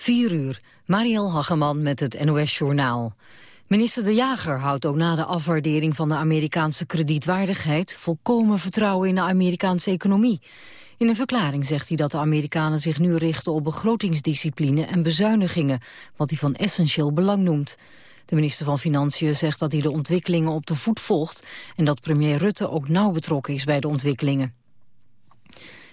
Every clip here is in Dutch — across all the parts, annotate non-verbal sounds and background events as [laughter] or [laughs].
4 uur, Mariel Hageman met het NOS Journaal. Minister De Jager houdt ook na de afwaardering van de Amerikaanse kredietwaardigheid volkomen vertrouwen in de Amerikaanse economie. In een verklaring zegt hij dat de Amerikanen zich nu richten op begrotingsdiscipline en bezuinigingen, wat hij van essentieel belang noemt. De minister van Financiën zegt dat hij de ontwikkelingen op de voet volgt en dat premier Rutte ook nauw betrokken is bij de ontwikkelingen.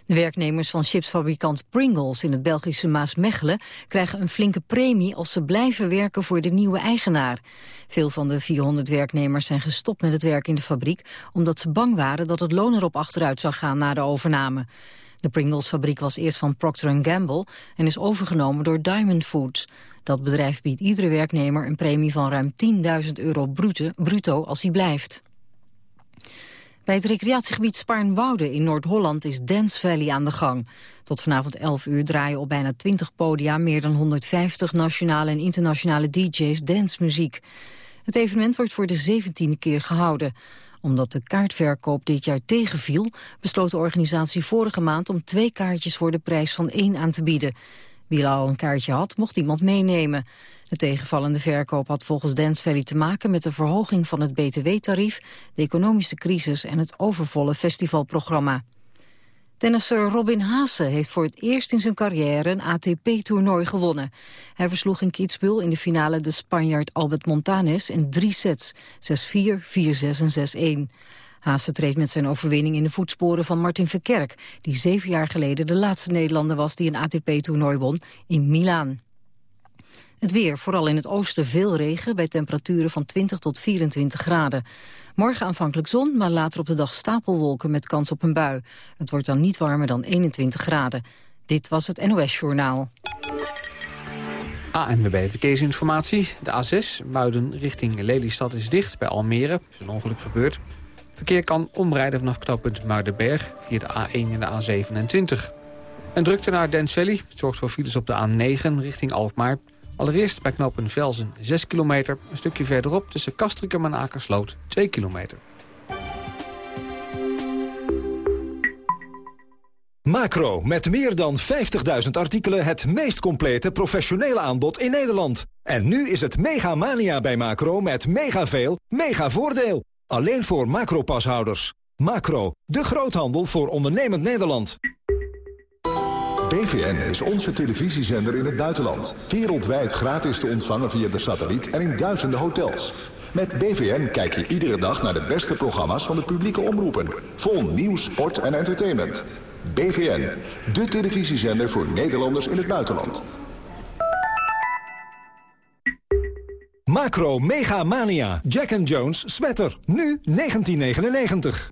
De werknemers van chipsfabrikant Pringles in het Belgische Maasmechelen krijgen een flinke premie als ze blijven werken voor de nieuwe eigenaar. Veel van de 400 werknemers zijn gestopt met het werk in de fabriek omdat ze bang waren dat het loon erop achteruit zou gaan na de overname. De Pringles-fabriek was eerst van Procter Gamble en is overgenomen door Diamond Foods. Dat bedrijf biedt iedere werknemer een premie van ruim 10.000 euro bruto als hij blijft. Bij het recreatiegebied Spaarnwoude in Noord-Holland is Dance Valley aan de gang. Tot vanavond 11 uur draaien op bijna 20 podia meer dan 150 nationale en internationale DJ's dancemuziek. Het evenement wordt voor de 17e keer gehouden. Omdat de kaartverkoop dit jaar tegenviel, besloot de organisatie vorige maand om twee kaartjes voor de prijs van één aan te bieden. Wie al een kaartje had, mocht iemand meenemen. De tegenvallende verkoop had volgens Dance Valley te maken met de verhoging van het btw-tarief, de economische crisis en het overvolle festivalprogramma. Tennisser Robin Haase heeft voor het eerst in zijn carrière een ATP-toernooi gewonnen. Hij versloeg in Kitzbühel in de finale de Spanjaard Albert Montanes in drie sets, 6-4, 4-6 en 6-1. Haase treedt met zijn overwinning in de voetsporen van Martin Verkerk... die zeven jaar geleden de laatste Nederlander was die een ATP-toernooi won in Milaan. Het weer, vooral in het oosten veel regen bij temperaturen van 20 tot 24 graden. Morgen aanvankelijk zon, maar later op de dag stapelwolken met kans op een bui. Het wordt dan niet warmer dan 21 graden. Dit was het NOS Journaal. ANWB Verkeersinformatie. De A6, Muiden richting Lelystad is dicht bij Almere. Er is een ongeluk gebeurd. Verkeer kan omrijden vanaf knooppunt Muidenberg via de A1 en de A27. Een drukte naar Dens Valley zorgt voor files op de A9 richting Alkmaar. Allereerst bij knooppunt Velzen 6 kilometer. Een stukje verderop tussen Castricum en Akersloot 2 kilometer. Macro, met meer dan 50.000 artikelen het meest complete professionele aanbod in Nederland. En nu is het mega mania bij Macro met mega veel, mega voordeel. Alleen voor Macro-pashouders. Macro, de groothandel voor ondernemend Nederland. BVN is onze televisiezender in het buitenland. Wereldwijd gratis te ontvangen via de satelliet en in duizenden hotels. Met BVN kijk je iedere dag naar de beste programma's van de publieke omroepen. Vol nieuws, sport en entertainment. BVN, de televisiezender voor Nederlanders in het buitenland. Macro Mega Mania. Jack and Jones Sweater. Nu 1999.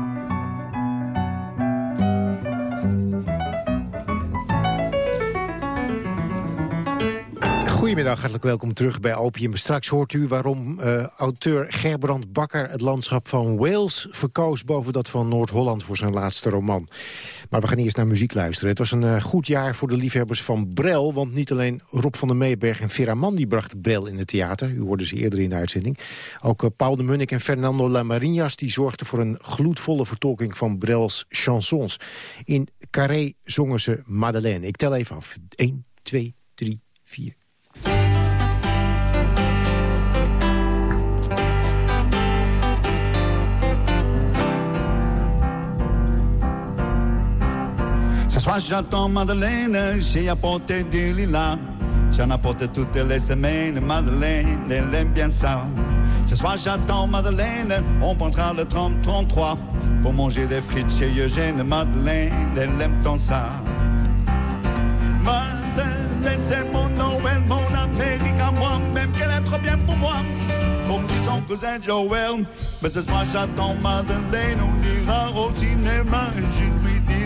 Goedemiddag, hartelijk welkom terug bij Opium. Straks hoort u waarom uh, auteur Gerbrand Bakker... het landschap van Wales verkoos boven dat van Noord-Holland... voor zijn laatste roman. Maar we gaan eerst naar muziek luisteren. Het was een uh, goed jaar voor de liefhebbers van Brel... want niet alleen Rob van der Meeberg en Vera Mann... brachten Brel in het theater. U hoorde ze eerder in de uitzending. Ook uh, Paul de Munnik en Fernando Lamarinas... die zorgden voor een gloedvolle vertolking van Brels chansons. In Carré zongen ze Madeleine. Ik tel even af. 1, 2, 3, 4... soir j'attends Madeleine, j'ai apporté des lilas. J'en apporte toutes les semaines, Madeleine, elle aime bien ça. Ce soir j'attends Madeleine, on prendra le 30-33 pour manger des frites chez Eugène. Madeleine, elle aime tant ça. Madeleine, c'est mon Noël, mon Amérique à moi, même qu'elle est trop bien pour moi. Comme dit son cousin Joël, mais ce soir j'attends Madeleine, on ira au cinéma, je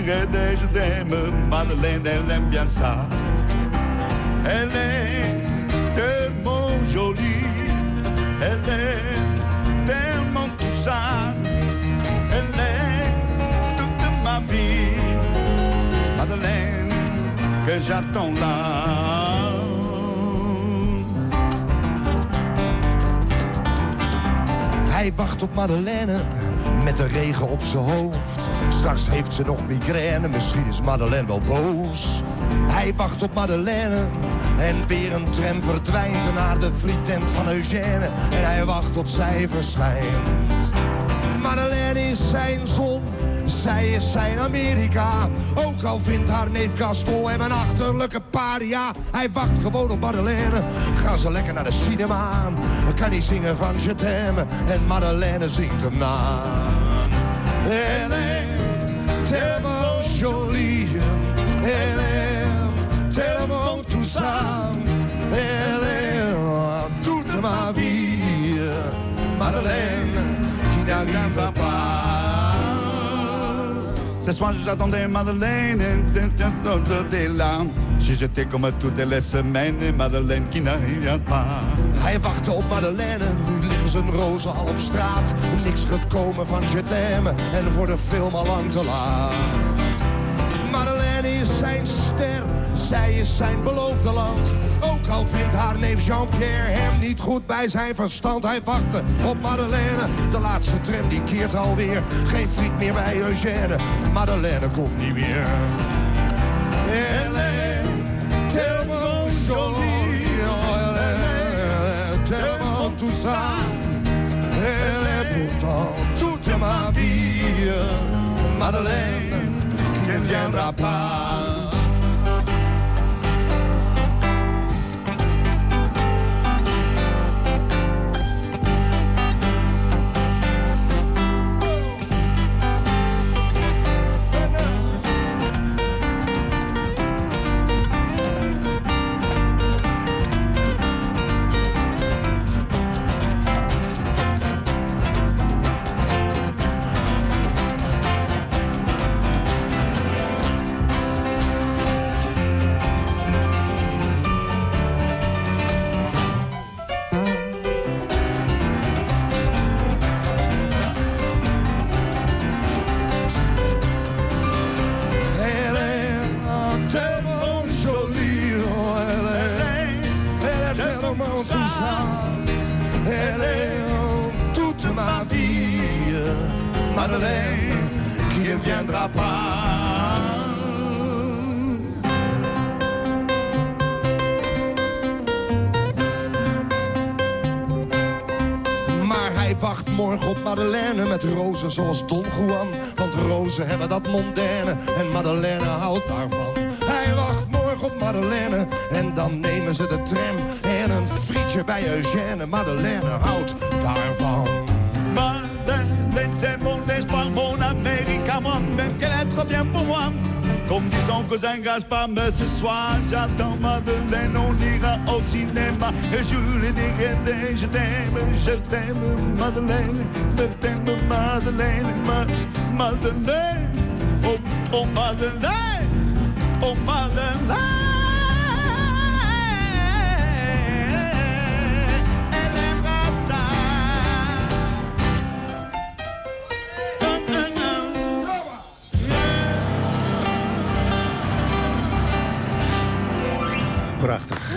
que te je Madeleine, elle aime bien ça. Elle est tellement jolie, elle est tellement touchante, elle est toute ma vie, Madeleine, que j'attends là. Hij wacht op Madeleine met de regen op zijn hoofd. Straks heeft ze nog migraine, misschien is Madeleine wel boos. Hij wacht op Madeleine en weer een tram verdwijnt naar de frietent van Eugène. En hij wacht tot zij verschijnt. Madeleine is zijn zon, zij is zijn Amerika. Ook al vindt haar neef Gaston hem een achterlijke paria. Hij wacht gewoon op Madeleine. Gaan ze lekker naar de cinema. Kan hij zingen van Je t'aime. En Madeleine zingt hem na. Elle est jolie. Elle est tout ça. Elle est toute ma vie. Madeleine qui n'arrive pas. Ce soir j'attendais Madeleine. J'ai jeté comme toutes les semaines, Madeleine qui n'arrive pas. Hij wachtte op Madeleine, nu liggen zijn rozen al op straat. Niks gaat komen van Je en voor de film al lang te laat. Zij is zijn beloofde land. Ook al vindt haar neef Jean-Pierre hem niet goed bij zijn verstand. Hij wachtte op Madeleine, de laatste tram die keert alweer. Geen vriend meer bij Eugène, Madeleine komt niet meer. Tellement jolie, tellement tout ça. Elle est pourtant toute ma vie, Madeleine qui ne viendra pas. Madeleine, qui ne viendra pas. Wacht morgen op Madeleine met rozen zoals Don Juan. Want rozen hebben dat mondaine en Madeleine houdt daarvan. Hij wacht morgen op Madeleine en dan nemen ze de tram. En een frietje bij Eugène, Madeleine houdt c'est mon espoir, mon moi, même qu'elle est trop bien pour moi. Comme dit son cousin Gaspard, mais ce soir j'attends Madeleine, on ira au cinéma. Et je lui dirai je t'aime, je t'aime Madeleine, je t'aime Madeleine, ma, Madeleine, oh, oh Madeleine, oh Madeleine, Prachtig.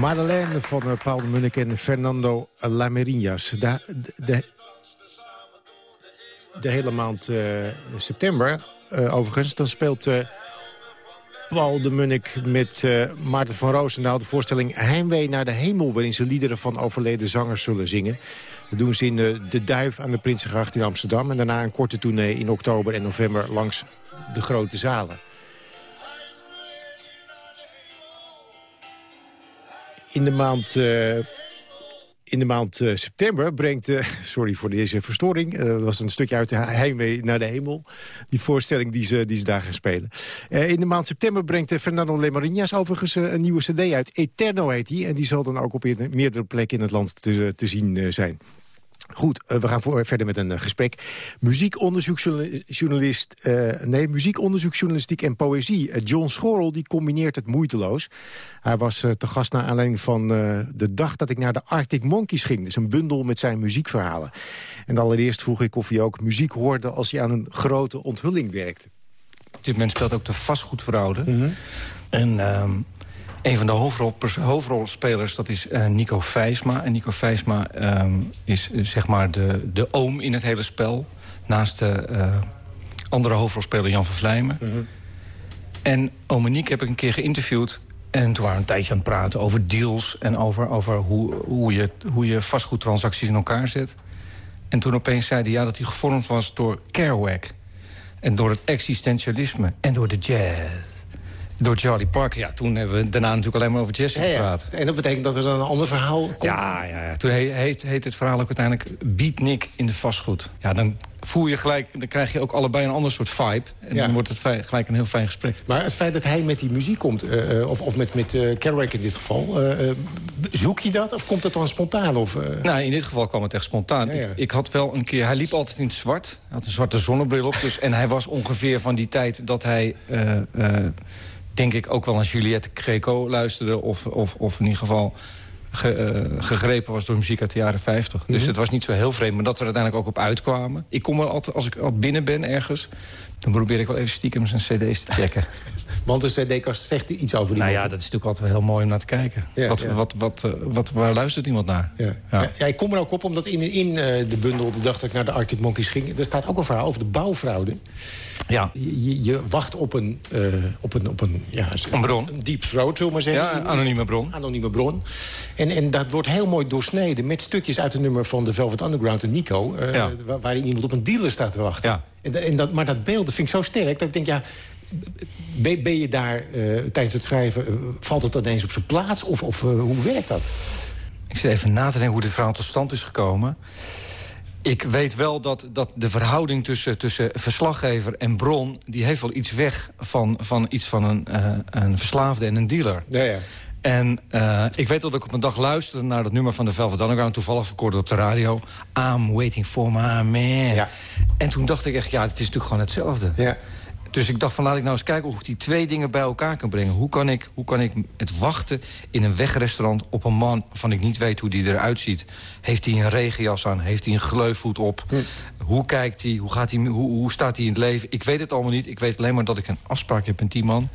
Madeleine van eh, Paul de Munnik en Fernando Lamerinhas. De, de, de hele maand eh, september, eh, overigens, dan speelt Paul de Munnik met Maarten van Roosendaal... de voorstelling Heimwee naar de hemel... waarin ze liederen van overleden zangers zullen zingen. Dat doen ze in De Duif aan de Prinsengracht in Amsterdam... en daarna een korte tournee in oktober en november langs de grote zalen. In de maand, eh, in de maand eh, september brengt... eh, [laughs] sorry voor deze verstoring. dat was een stukje uit de Heimwee naar de hemel. Die voorstelling die ze, die ze daar gaan spelen. In de maand september brengt Fernando Lemarinas overigens een nieuwe cd uit. Eterno heet die. En die zal dan ook op eer- meerdere plekken in het land te, te zien zijn. Goed, eh, we gaan voor, verder met een eh, gesprek. Muziekonderzoeksjournalist, eh, nee, muziekonderzoeksjournalistiek en poëzie. John Schorrel die combineert het moeiteloos. Hij was te gast naar aanleiding van de dag dat ik naar de Arctic Monkeys ging. Dus een bundel met zijn muziekverhalen. En allereerst vroeg ik of hij ook muziek hoorde als hij aan een grote onthulling werkte. dit moment speelt ook de vastgoedfraude. En ehm, een van de hoofdrol, hoofdrolspelers, dat is uh, Nico Vijsma. En Nico Vijsma ehm, is eh, zeg maar de, de oom in het hele spel. Naast de eh, andere hoofdrolspeler Jan van Vlijmen. En Omeniek heb ik een keer geïnterviewd. En toen waren we een tijdje aan het praten over deals... en over, over hoe, hoe, je, hoe je vastgoedtransacties in elkaar zet. En toen opeens zei hij ja, dat hij gevormd was door Kerouac. En door het existentialisme en door de jazz. Door Charlie Parker. Ja, toen hebben we daarna natuurlijk alleen maar over jazz gepraat. En dat betekent dat er dan een ander verhaal komt? Ja, ja, ja. toen heet, heet het verhaal ook uiteindelijk Beatnik in de vastgoed. Ja, dan voel je gelijk, dan krijg je ook allebei een ander soort vibe. En dan wordt het gelijk een heel fijn gesprek. Maar het feit dat hij met die muziek komt, uh, of, of met, met uh, Kerouac in dit geval... Uh, zoek je dat of komt dat dan spontaan? Of, Nou, in dit geval kwam het echt spontaan. Ik, ik, had wel een keer, hij liep altijd in het zwart. Hij had een zwarte zonnebril op. Dus, en hij was ongeveer van die tijd dat hij denk ik ook wel aan Juliette Greco luisterde... of, of, of in ieder geval ge, uh, gegrepen was door muziek uit de jaren 50. Dus mhm. het was niet zo heel vreemd, maar dat we er uiteindelijk ook op uitkwamen. Ik kom er altijd, als ik al binnen ben ergens... dan probeer ik wel even stiekem zijn cd's te checken. [laughs] Want de cd-kast zegt iets over die Nou ja, dat is natuurlijk altijd wel heel mooi om naar te kijken. wat, Wat, wat, uh, wat, waar luistert iemand naar? Ja. Ja. ik kom er ook op, omdat in, in uh, de bundel... de dag dat ik naar de Arctic Monkeys ging... er staat ook een verhaal over de bouwfraude. Ja. Je, je, wacht op een, uh, op een, op een, ja, een bron. Een deep throat, zullen we maar zeggen. Ja, anonieme bron. Anonieme bron. En, en dat wordt heel mooi doorsneden met stukjes uit het nummer van de Velvet Underground en Nico... Uh, ja. waarin iemand op een dealer staat te wachten. Ja. En, en dat, maar dat beeld dat vind ik zo sterk dat ik denk... ja, ben, je daar uh, tijdens het schrijven... valt het ineens op zijn plaats? Of, of hoe werkt dat? Ik zit even na te denken hoe dit verhaal tot stand is gekomen. Ik weet wel dat, dat de verhouding tussen, tussen verslaggever en bron... die heeft wel iets weg van, van iets van een, uh, een verslaafde en een dealer. Ja, ja. En uh, ik weet dat ik op een dag luisterde naar dat nummer van de Velvet Underground... toevallig verkoorde op de radio. I'm waiting for my man. Ja. En toen dacht ik echt, ja, het is natuurlijk gewoon hetzelfde. Ja. Dus ik dacht van laat ik nou eens kijken of ik die twee dingen bij elkaar kan brengen. Hoe kan ik, hoe kan ik het wachten in een wegrestaurant op een man... van ik niet weet hoe die eruit ziet. Heeft hij een regenjas aan? Heeft hij een gleufvoet op? Hm. Hoe kijkt hij? Hoe, gaat hij hoe, hoe staat hij in het leven? Ik weet het allemaal niet. Ik weet alleen maar dat ik een afspraak heb met die man.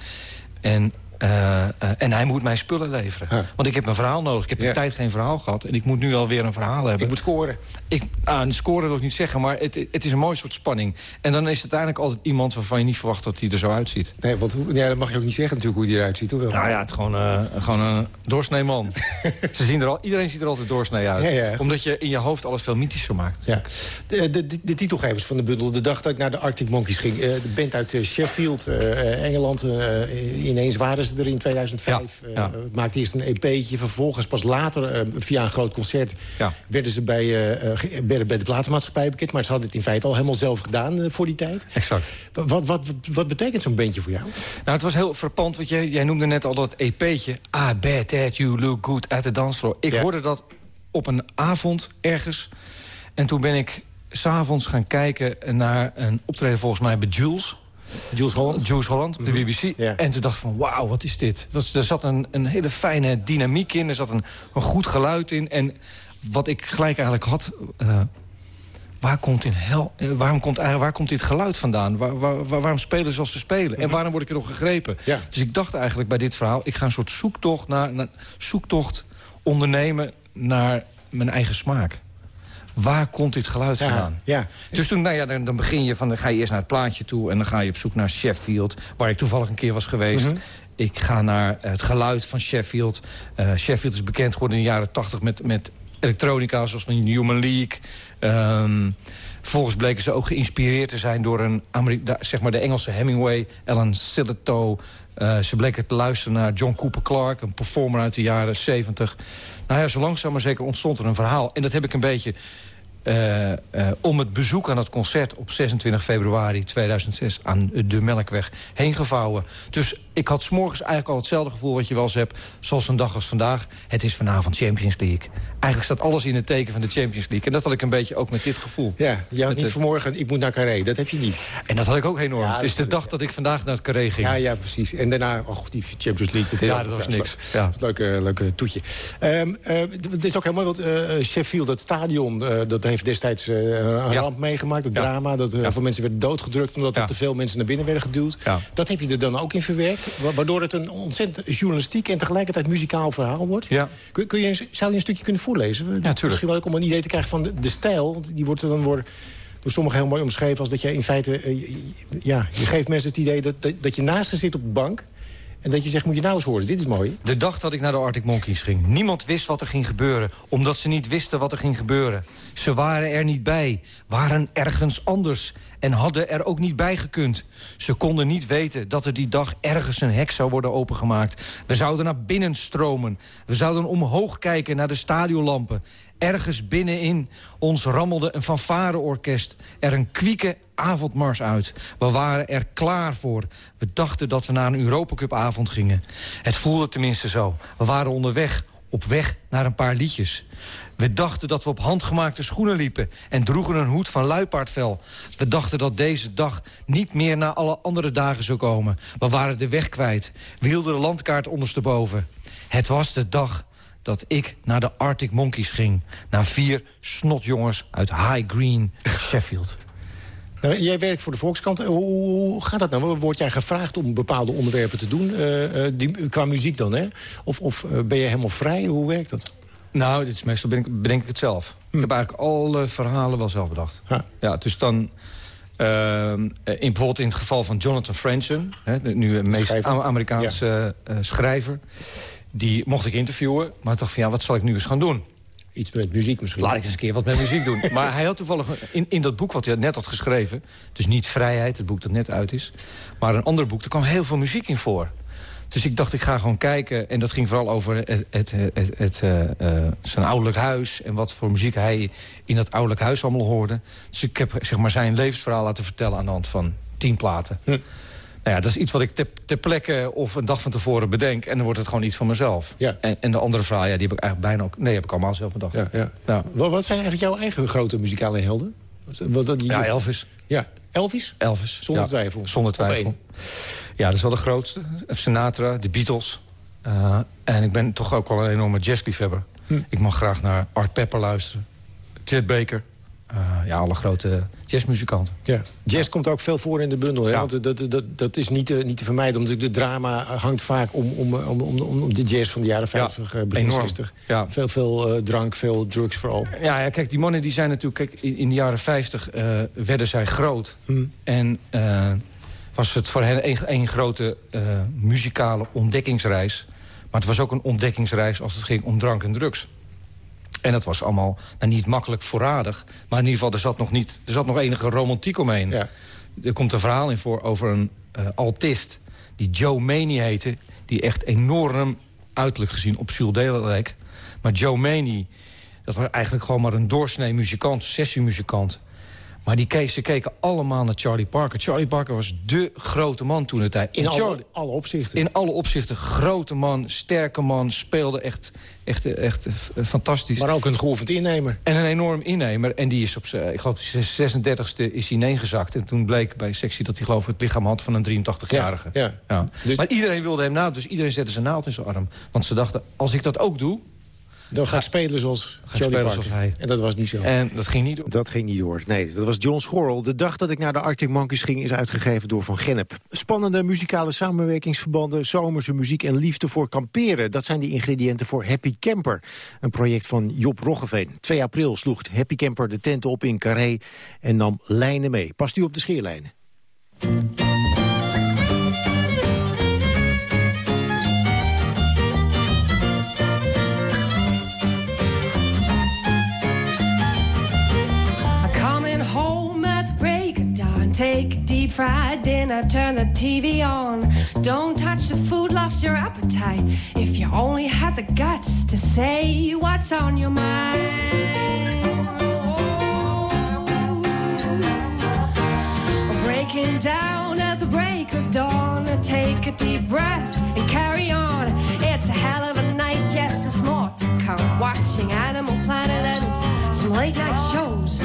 En uh, uh, en hij moet mij spullen leveren. Want ik heb een verhaal nodig. Ik heb de tijd geen verhaal gehad. En ik moet nu alweer een verhaal hebben. Ik moet scoren. Ik, ah, scoren wil ik niet zeggen, maar het, het is een mooi soort spanning. En dan is het uiteindelijk altijd iemand waarvan je niet verwacht dat hij er zo uitziet. Nee, want ja, dat mag je ook niet zeggen natuurlijk hoe hij eruit ziet. Hoewel. Nou ja, het gewoon, uh, gewoon een doorsneeman. [laughs] Ze zien er al, iedereen ziet er altijd doorsnee uit. Ja, ja. Omdat je in je hoofd alles veel mythischer maakt. Ja. De, de, de, titelgevers van de bundel. De dag dat ik naar de Arctic Monkeys ging. de band uit Sheffield, Engeland. ineens waren ze er in 2005. Ja, maakte eerst een EP'tje. Vervolgens pas later, via een groot concert... werden ze bij, bij de platenmaatschappij bekend. Maar ze hadden het in feite al helemaal zelf gedaan uh, voor die tijd. Exact. Wat, wat, wat betekent zo'n bandje voor jou? Nou, het was heel verpand. Want jij, jij noemde net al dat EP'tje. Ah, bad that you look good at the dance floor. Ik hoorde dat op een avond ergens. En toen ben ik s'avonds gaan kijken naar een optreden volgens mij bij Jules... Jules Holland? Jules Holland, de BBC. Mm -hmm. En toen dacht ik van, wauw, wat is dit? Er zat een, een hele fijne dynamiek in, er zat een, een goed geluid in. En wat ik gelijk eigenlijk had... Uh, waar komt, in hel, uh, waarom komt, waar komt dit geluid vandaan? Waar, waar, waarom spelen ze zoals ze spelen? En mhm. waarom word ik er nog gegrepen? Ja. Dus ik dacht eigenlijk bij dit verhaal... ik ga een soort zoektocht, naar, naar, zoektocht ondernemen naar mijn eigen smaak. Waar komt dit geluid vandaan? Ja, Dus toen, nou ja, dan, dan, begin je van, dan ga je eerst naar het plaatje toe... en dan ga je op zoek naar Sheffield, waar ik toevallig een keer was geweest. Mhm. Ik ga naar het geluid van Sheffield. Uh, Sheffield is bekend geworden in de jaren tachtig met, met elektronica, zoals van Human League. Um, vervolgens bleken ze ook geïnspireerd te zijn door een zeg maar de Engelse Hemingway, Alan Sillitoe. Uh, ze bleken te luisteren naar John Cooper Clarke, een performer uit de jaren 70. Nou ja, zo langzaam maar zeker ontstond er een verhaal. En dat heb ik een beetje om het bezoek aan het concert op 26 februari 2006 aan de Melkweg heen gevouwen. Dus ik had s'morgens eigenlijk al hetzelfde gevoel wat je wel eens hebt... zoals een dag als vandaag. Het is vanavond Champions League. Eigenlijk staat alles in het teken van de Champions League. En dat had ik een beetje ook met dit gevoel. Ja, je had niet vanmorgen, ik moet naar Carré. Dat heb je niet. En dat had ik ook enorm. Ja, het is de dag dat ik vandaag naar het Carré ging. Ja, ja, precies. En daarna, oh, die Champions League. Dat ja, dat was niks. Ja. Leuke, leuke toetje. Um, uh, het is ook heel mooi, want uh, Sheffield, het stadion... Uh, dat heeft heeft destijds uh, een ramp meegemaakt, het drama. Dat uh, veel mensen werden doodgedrukt omdat er te veel mensen naar binnen werden geduwd. Dat heb je er dan ook in verwerkt. Waardoor het een ontzettend journalistiek en tegelijkertijd muzikaal verhaal wordt. Kun, kun, je, zou je een stukje kunnen voorlezen? Misschien wel ook om een idee te krijgen van de, de stijl. Want die wordt er dan wordt door sommigen heel mooi omschreven... als dat je in feite... ja, je geeft mensen het idee dat, dat, dat je naast ze zit op de bank... En dat je zegt, moet je nou eens horen, dit is mooi. De dag dat ik naar de Arctic Monkeys ging. Niemand wist wat er ging gebeuren, omdat ze niet wisten wat er ging gebeuren. Ze waren er niet bij, waren ergens anders en hadden er ook niet bij gekund. Ze konden niet weten dat er die dag ergens een hek zou worden opengemaakt. We zouden naar binnen stromen. We zouden omhoog kijken naar de stadionlampen. Ergens binnenin ons rammelde een fanfareorkest. Er een kwieke avondmars uit. We waren er klaar voor. We dachten dat we naar een Europacupavond gingen. Het voelde tenminste zo. We waren onderweg, op weg naar een paar liedjes. We dachten dat we op handgemaakte schoenen liepen... en droegen een hoed van luipaardvel. We dachten dat deze dag niet meer na alle andere dagen zou komen. We waren de weg kwijt. We hielden de landkaart ondersteboven. Het was de dag dat ik naar de Arctic Monkeys ging. Naar vier snotjongens uit High Green, Sheffield. [laughs] Nou, jij werkt voor de Volkskrant. Hoe gaat dat nou? Word jij gevraagd om bepaalde onderwerpen te doen? Uh, die, qua muziek dan, hè? Of, of uh, ben je helemaal vrij? Hoe werkt dat? Nou, dit is meestal bedenk, bedenk ik het zelf. Hm. Ik heb eigenlijk alle verhalen wel zelf bedacht. Ha. Ja, dus dan... in, bijvoorbeeld in het geval van Jonathan Franzen... Hè, nu een meest Amerikaanse ja. schrijver... die mocht ik interviewen, maar ik dacht van ja, wat zal ik nu eens gaan doen? Iets met muziek misschien. Laat ik eens een keer wat met muziek doen. [laughs] Maar hij had toevallig in, in dat boek wat hij net had geschreven... dus niet Vrijheid, het boek dat net uit is... maar een ander boek, daar kwam heel veel muziek in voor. Dus ik dacht, ik ga gewoon kijken. En dat ging vooral over het, het, het, uh, zijn ouderlijk huis... en wat voor muziek hij in dat ouderlijk huis allemaal hoorde. Dus ik heb zeg maar, zijn levensverhaal laten vertellen aan de hand van tien platen. Hm. Nou ja, dat is iets wat ik ter, plekke of een dag van tevoren bedenk... en dan wordt het gewoon iets van mezelf. Ja. En, en de andere vraag, ja, die heb ik eigenlijk bijna ook... Nee, heb ik allemaal zelf bedacht. Ja, ja. ja. Wat, wat zijn eigenlijk jouw eigen grote muzikale helden? Wat, ja, Elvis. Ja, Elvis? Elvis. Zonder twijfel? Zonder twijfel. Ja, dat is wel de grootste. Sinatra, de Beatles. Uh, en ik ben toch ook wel een enorme jazzliefhebber. Hm. Ik mag graag naar Art Pepper luisteren. Chet Baker. Uh, ja, alle grote jazzmuzikanten. Ja. Jazz komt ook veel voor in de bundel. Hè? Want dat, dat, dat is niet te, niet te vermijden. Omdat de drama hangt vaak om, om, om, om, om de jazz van de jaren 50, ja, eh, begin 60. Ja. Veel, veel uh, drank, veel drugs vooral. Ja, ja, kijk, die mannen die zijn natuurlijk... Kijk, in, in de jaren 50 uh, werden zij groot. Hmm. En was het voor hen een, grote muzikale ontdekkingsreis. Maar het was ook een ontdekkingsreis als het ging om drank en drugs. En dat was allemaal nou, niet makkelijk voorradig. Maar in ieder geval, er zat nog, niet, er zat nog enige romantiek omheen. Ja. Er komt een verhaal in voor over een uh, altist... die Joe Maney heette... die echt enorm uiterlijk gezien op Jules leek. Maar Joe Maney, dat was eigenlijk gewoon maar een doorsnee muzikant... sessiemuzikant. Maar die keek, ze keken allemaal naar Charlie Parker. Charlie Parker was dé grote man toen het tijd. In alle, alle, opzichten. In alle opzichten. Grote man, sterke man, speelde echt, echt, echt fantastisch. Maar ook een golvend innemer. En een enorm innemer. En die is op zijn, ik geloof, 36e is hij neergezakt. En toen bleek bij sectie dat hij geloof ik het lichaam had van een 83-jarige. Ja, ja. Dus... Maar iedereen wilde hem na, dus iedereen zette zijn naald in zijn arm. Want ze dachten, als ik dat ook doe, dan ga ik spelen zoals ga spelen zoals hij. En dat was niet zo. En dat ging niet door. Dat ging niet door. Nee, dat was John Schorrel. De dag dat ik naar de Arctic Monkeys ging is uitgegeven door Van Gennep. Spannende muzikale samenwerkingsverbanden, zomerse muziek en liefde voor kamperen. Dat zijn de ingrediënten voor Happy Camper. Een project van Job Roggeveen. 2 april sloeg Happy Camper de tenten op in Carré en nam lijnen mee. Past u op de scheerlijnen? Fried dinner, turn the TV on. Don't touch the food, lost your appetite. If you only had the guts to say what's on your mind. Breaking down at the break of dawn. Take a deep breath and carry on. It's a hell of a night, yet there's more to come. Watching Animal Planet and some late night shows.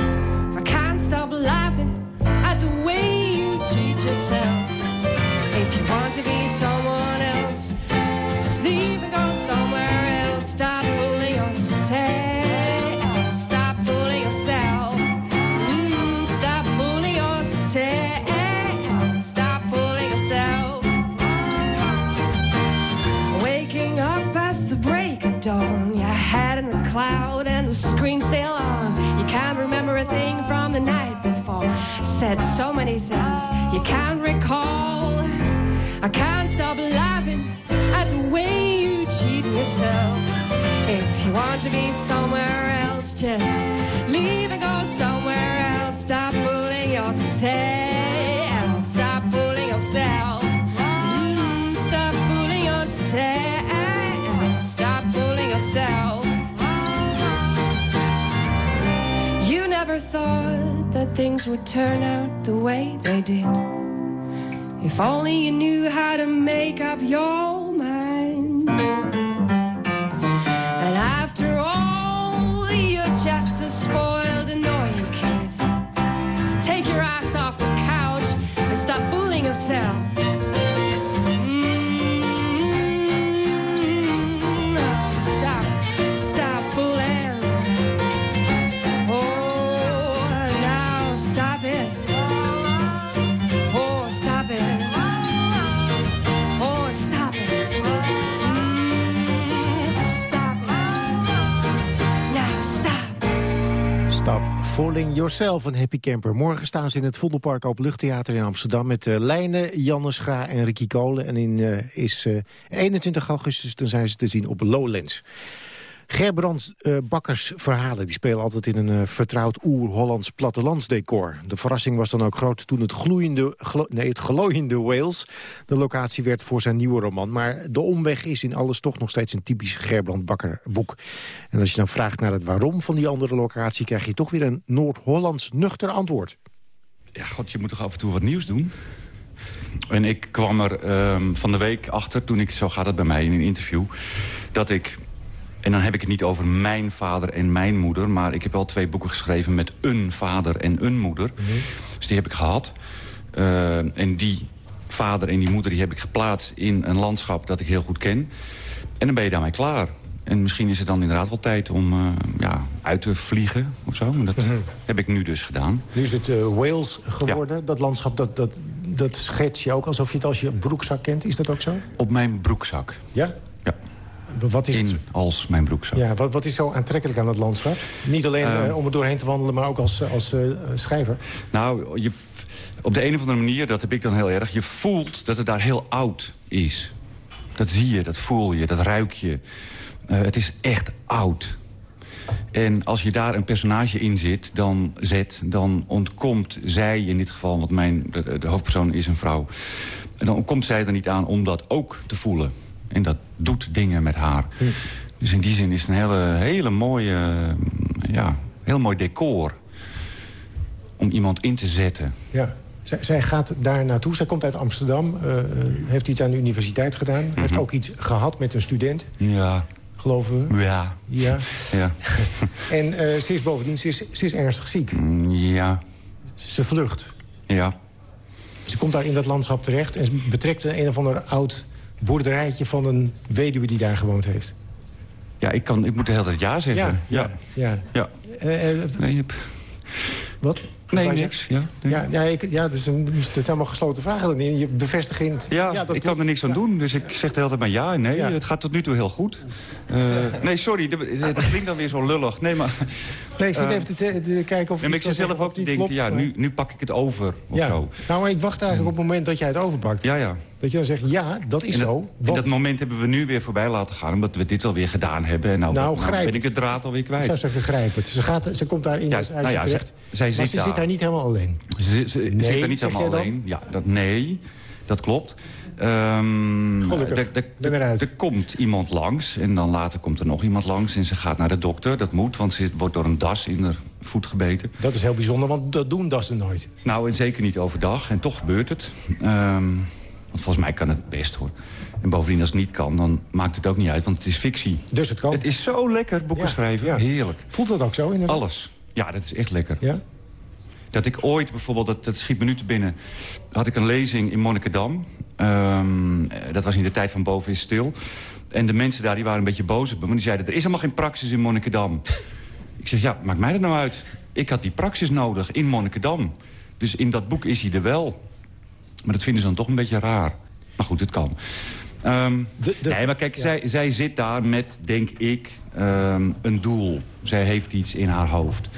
I can't stop laughing at the way yourself. If you want to be someone else, just leave and go somewhere else. Stop fooling yourself. Stop fooling yourself. Mm, stop fooling yourself. Stop fooling yourself. Waking up at the break of dawn, your head in a cloud and the screen still on. You can't remember a thing from the night before. Said so many things can't recall. I can't stop laughing at the way you cheat yourself. If you want to be somewhere else, just leave and go somewhere else. Stop fooling yourself. Stop fooling yourself. Mm, stop fooling yourself. Stop fooling yourself. You never thought that things would turn out the way they did. If only you knew how to make up your mind. Falling Yourself, happy camper. Morgen staan ze in het Vondelpark op Luchttheater in Amsterdam... met uh, Janne Schra en Ricky Kolen. En in, uh, is uh, 21 augustus dan zijn ze te zien op Lowlands. Gerbrands uh, Bakkers verhalen die spelen altijd in een uh, vertrouwd oer-Hollands plattelandsdecor. De verrassing was dan ook groot toen het, gloeiende, glo nee, het glooiende Wales de locatie werd voor zijn nieuwe roman. Maar de omweg is in alles toch nog steeds een typisch Gerbrand Bakker boek. En als je dan vraagt naar het waarom van die andere locatie... krijg je toch weer een Noord-Hollands nuchter antwoord. Ja, god, je moet toch af en toe wat nieuws doen? En ik kwam er um, van de week achter, toen ik, zo gaat het bij mij in een interview... dat ik en dan heb ik het niet over mijn vader en mijn moeder... maar ik heb wel twee boeken geschreven met een vader en een moeder. Mm -hmm. Dus die heb ik gehad. Uh, en die vader en die moeder die heb ik geplaatst in een landschap dat ik heel goed ken. En dan ben je daarmee klaar. En misschien is het dan inderdaad wel tijd om uh, ja, uit te vliegen of zo. Maar dat mm -hmm. heb ik nu dus gedaan. Nu is het uh, Wales geworden. Ja. Dat landschap, dat, dat, dat schets je ook alsof je het als je broekzak kent. Is dat ook zo? Op mijn broekzak. Ja? Ja. Wat is in het? als mijn broekzak. Ja, wat, wat is zo aantrekkelijk aan het landschap? Niet alleen uh, uh, om er doorheen te wandelen, maar ook als, als uh, schrijver. Nou, je, op de een of andere manier, dat heb ik dan heel erg... je voelt dat het daar heel oud is. Dat zie je, dat voel je, dat ruik je. het is echt oud. En als je daar een personage in zit, dan, zet, dan ontkomt zij in dit geval... want mijn, de, de hoofdpersoon is een vrouw... en dan komt zij er niet aan om dat ook te voelen. En dat doet dingen met haar. Dus in die zin is het een hele, hele mooie, ja, heel mooi decor. Om iemand in te zetten. Ja. Zij, zij gaat daar naartoe. Zij komt uit Amsterdam. Uh, heeft iets aan de universiteit gedaan. Mm -hmm. Heeft ook iets gehad met een student. Ja. Geloven we? Ja. Ja. ja. [laughs] en uh, ze is bovendien, ze is, ze is ernstig ziek. Ja. Ze vlucht. Ja. Ze komt daar in dat landschap terecht... en betrekt een, een of ander oud boerderijtje van een weduwe die daar gewoond heeft. Ja, ik, kan, ik moet de hele tijd ja zeggen. Ja, ja. ja. ja. Uh, uh, nee. Wat? Nee, niks. Ja, nee. ja, ja, ik, ja, dat een, het is helemaal gesloten vragen. Je bevestigt... Ja, ja dat ik kan er niks aan doen. Dus ik zeg de hele tijd maar ja en nee. Ja. Het gaat tot nu toe heel goed. Uh, nee, sorry, dat, dat klinkt dan weer zo lullig. Nee, maar... Nee, ik zit even te, te, te kijken of... En ik zelf ook te denken, ja, nu, nu pak ik het over. Of ja. zo. Nou, maar ik wacht eigenlijk op het moment dat jij het overpakt. Ja, ja. Dat je dan zegt, ja, dat is en dat, zo. Want... En dat moment hebben we nu weer voorbij laten gaan... omdat we dit alweer gedaan hebben. En nou, nou, nou ben ik de draad alweer kwijt. Ik zou zeggen, grijp het. Ze, gaat, ze komt daar in ja, huis nou ja, terecht. Zij, zij maar zit ze daar. zit daar niet helemaal alleen. Ze, ze, ze nee, zit daar niet helemaal alleen. Ja, dat, nee, dat klopt. Um, Gelukkig, er komt iemand langs en dan later komt er nog iemand langs... en ze gaat naar de dokter, dat moet, want ze wordt door een das in haar voet gebeten. Dat is heel bijzonder, want dat doen dassen nooit. Nou, en zeker niet overdag, en toch gebeurt het. Um, want volgens mij kan het best, hoor. En bovendien, als het niet kan, dan maakt het ook niet uit, want het is fictie. Dus het kan? Het is zo lekker, boeken ja, schrijven, ja. heerlijk. Voelt dat ook zo, inderdaad? Alles. Ja, dat is echt lekker. Ja? Dat ik ooit bijvoorbeeld, dat, dat schiet me nu te binnen... had ik een lezing in Monnikendam. Um, dat was in de tijd van Boven is Stil. En de mensen daar die waren een beetje boos op me. Want die zeiden, er is helemaal geen praxis in Monnikendam. [laughs] ik zeg, ja, maakt mij dat nou uit? Ik had die praxis nodig in Monnikendam. Dus in dat boek is hij er wel. Maar dat vinden ze dan toch een beetje raar. Maar goed, het kan. Um, de, de, nee, maar kijk, ja. zij, zij zit daar met, denk ik, um, een doel. Zij heeft iets in haar hoofd.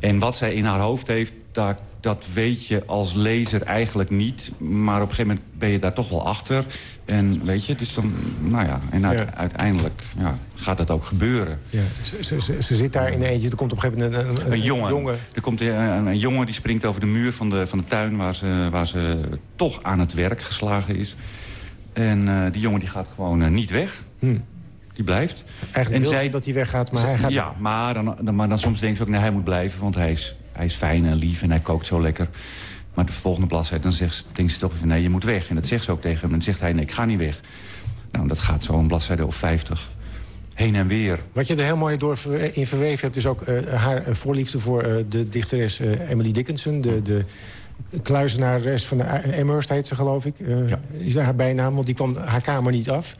En wat zij in haar hoofd heeft, daar, dat weet je als lezer eigenlijk niet. Maar op een gegeven moment ben je daar toch wel achter. En weet je, dus dan, nou ja, en uit- uiteindelijk ja, gaat dat ook gebeuren. Ja, ze, ze, ze, ze zit daar in een eentje. Er komt op een gegeven moment een, een, Een jongen. Er komt een, een, jongen die springt over de muur van de, van de tuin... Waar ze, waar ze toch aan het werk geslagen is. En eh, die jongen die gaat gewoon eh, niet weg. Die blijft. Eigenlijk en wil ze dat hij weggaat, maar hij gaat... Ja, maar dan, dan, maar dan soms denkt ze ook... nee, hij moet blijven, want hij is, hij is fijn en lief en hij kookt zo lekker. Maar de volgende bladzijde, dan zegt, ze- denkt ze toch van... nee, je moet weg. En dat zegt ze ook tegen hem. En dan zegt hij, nee, ik ga niet weg. Nou, dat gaat zo een bladzijde of 50. Heen en weer. Wat je er heel mooi door in verweven hebt... is ook eh, haar eh, voorliefde voor eh, de dichteres Emily Dickinson. De, de kluizenares van de Amherst heet ze, geloof ik. Eh, Is haar bijnaam? Want die kwam haar kamer niet af.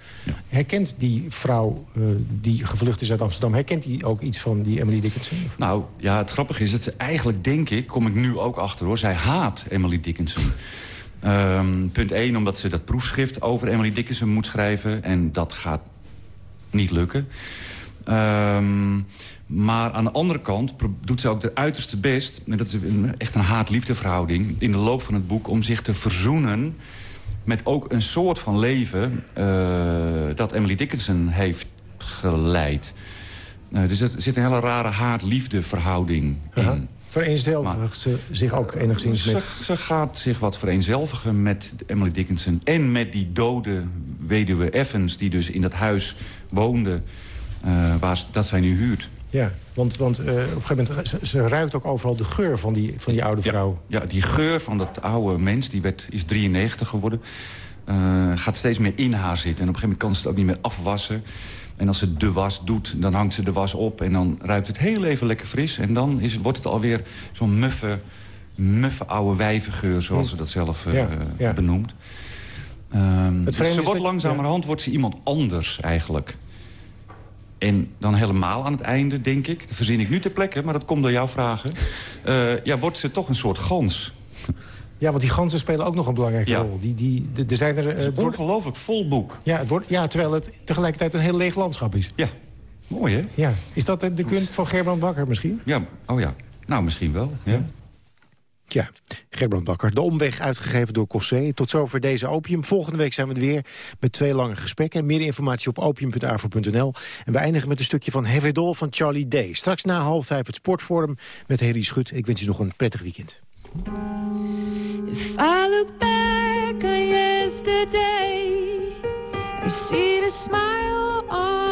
Herkent die vrouw eh, die gevlucht is uit Amsterdam... herkent die ook iets van die Emily Dickinson? Nou, ja, het grappige is dat ze eigenlijk, denk ik... kom ik nu ook achter, hoor. Zij haat Emily Dickinson. Ehm, punt 1, omdat ze dat proefschrift over Emily Dickinson moet schrijven. En dat gaat niet lukken. Ehm, maar aan de andere kant doet ze ook de uiterste best... en dat is een, echt een haat-liefde verhouding... in de loop van het boek om zich te verzoenen... met ook een soort van leven eh, dat Emily Dickinson heeft geleid. Eh, dus er zit een hele rare haat-liefde verhouding in. Vereenzelvigt ze zich ook enigszins Ze, met... ze gaat zich wat vereenzelvigen met Emily Dickinson... en met die dode weduwe Evans, die dus in dat huis woonde... eh, waar dat zij nu huurt. Ja, want, want eh, op een gegeven moment... Ze, ze ruikt ook overal de geur van die, van die oude vrouw. Ja, die geur van dat oude mens, die werd, is 93 geworden... eh, gaat steeds meer in haar zitten. En op een gegeven moment kan ze het ook niet meer afwassen. En als ze de was doet, dan hangt ze de was op... en dan ruikt het heel even lekker fris. En dan is, wordt het alweer zo'n muffe, muffe oude wijvengeur... zoals ze dat zelf eh, Ja, ja. benoemt. Ehm, dus ze wordt dat- langzamerhand wordt ze iemand anders eigenlijk. En dan helemaal aan het einde, denk ik... dat verzin ik nu ter plekke, maar dat komt door jouw vragen... eh, ja, wordt ze toch een soort gans. [laughs] Ja, want die ganzen spelen ook nog een belangrijke Ja. rol. Die, die, de- er zijn er, eh, Het het is wordt, ongelooflijk vol boek. ja, het wordt, ja, terwijl het tegelijkertijd een heel leeg landschap is. Ja, mooi hè? Ja. Is dat de, de kunst van Gerbrand Bakker misschien? Ja, oh ja. Nou, misschien wel. Ja. Ja, Gerbrand Bakker. De omweg uitgegeven door Cossé. Tot zover deze Opium. Volgende week zijn we er weer met twee lange gesprekken. Meer informatie op opium.avro.nl. En we eindigen met een stukje van All van Charlie Day. Straks na half vijf het Sportforum met Henry Schut. Ik wens je nog een prettig weekend. Back on yesterday, see the smile on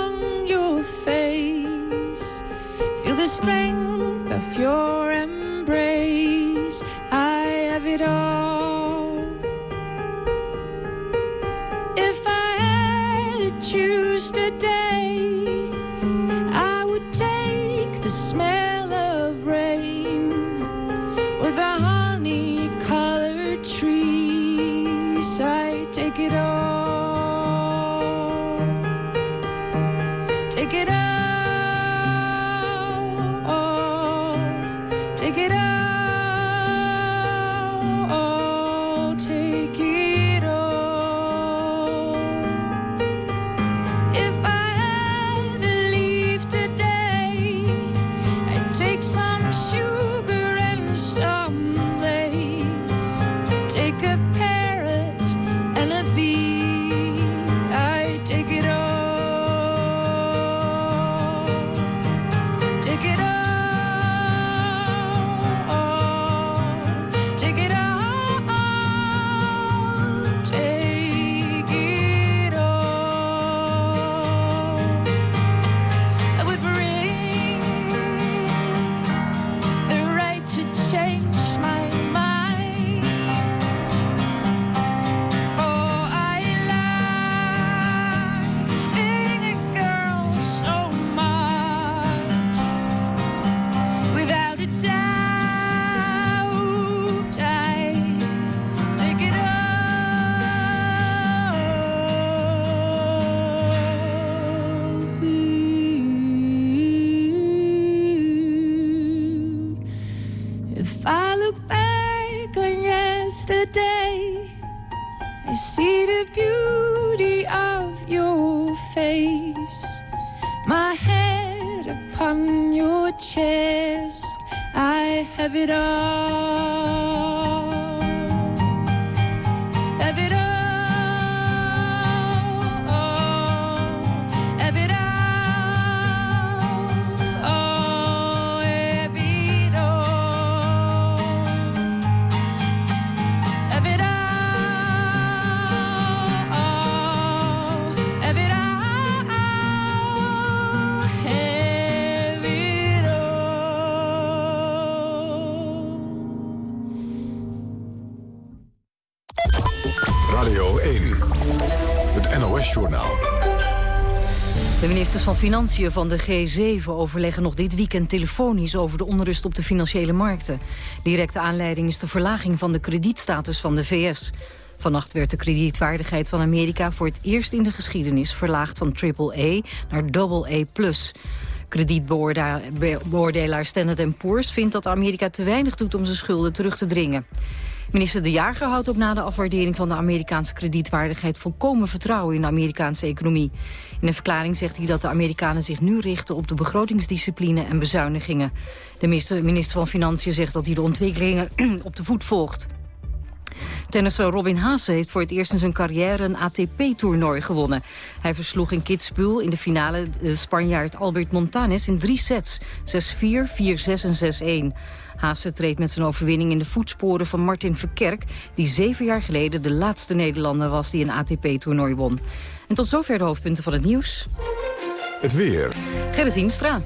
yesterday, I see the beauty of your face, my head upon your chest. I have it all. De ministers van Financiën van de G7 overleggen nog dit weekend telefonisch over de onrust op de financiële markten. Directe aanleiding is de verlaging van de kredietstatus van de VS. Vannacht werd de kredietwaardigheid van Amerika voor het eerst in de geschiedenis verlaagd van AAA naar AA+. Kredietbeoordelaar Standard Poor's vindt dat Amerika te weinig doet om zijn schulden terug te dringen. Minister De Jager houdt ook na de afwaardering van de Amerikaanse kredietwaardigheid volkomen vertrouwen in de Amerikaanse economie. In een verklaring zegt hij dat de Amerikanen zich nu richten op de begrotingsdiscipline en bezuinigingen. De minister, minister van Financiën zegt dat hij de ontwikkelingen [clears throat] op de voet volgt. Tennisser Robin Haase heeft voor het eerst in zijn carrière een ATP-toernooi gewonnen. Hij versloeg in Kitzbühel in de finale de Spanjaard Albert Montanes in drie sets. 6-4, 4-6 en 6-1. Haase treedt met zijn overwinning in de voetsporen van Martin Verkerk... die zeven jaar geleden de laatste Nederlander was die een ATP-toernooi won. En tot zover de hoofdpunten van het nieuws. Het weer. Gerrit Hiemstra.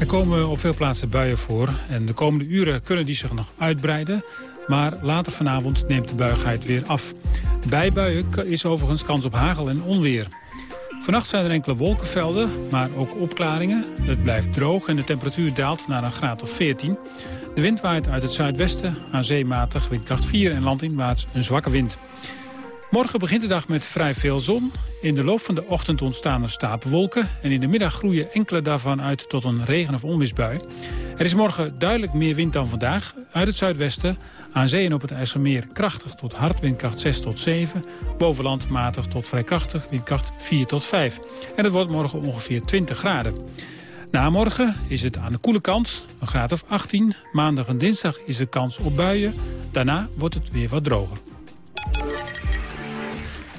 Er komen op veel plaatsen buien voor en de komende uren kunnen die zich nog uitbreiden. Maar later vanavond neemt de buigheid weer af. Bij buien is overigens kans op hagel en onweer. Vannacht zijn er enkele wolkenvelden, maar ook opklaringen. Het blijft droog en de temperatuur daalt naar een graad of 14. De wind waait uit het zuidwesten, aan zeematig windkracht 4 en landinwaarts een zwakke wind. Morgen begint de dag met vrij veel zon. In de loop van de ochtend ontstaan er stapelwolken... en in de middag groeien enkele daarvan uit tot een regen- of onweersbui. Er is morgen duidelijk meer wind dan vandaag. Uit het zuidwesten, aan zee op het IJsselmeer krachtig tot hard windkracht 6 tot 7. Bovenland matig tot vrij krachtig, windkracht 4 tot 5. En het wordt morgen ongeveer 20 graden. Na morgen is het aan de koele kant, een graad of 18. Maandag en dinsdag is de kans op buien. Daarna wordt het weer wat droger.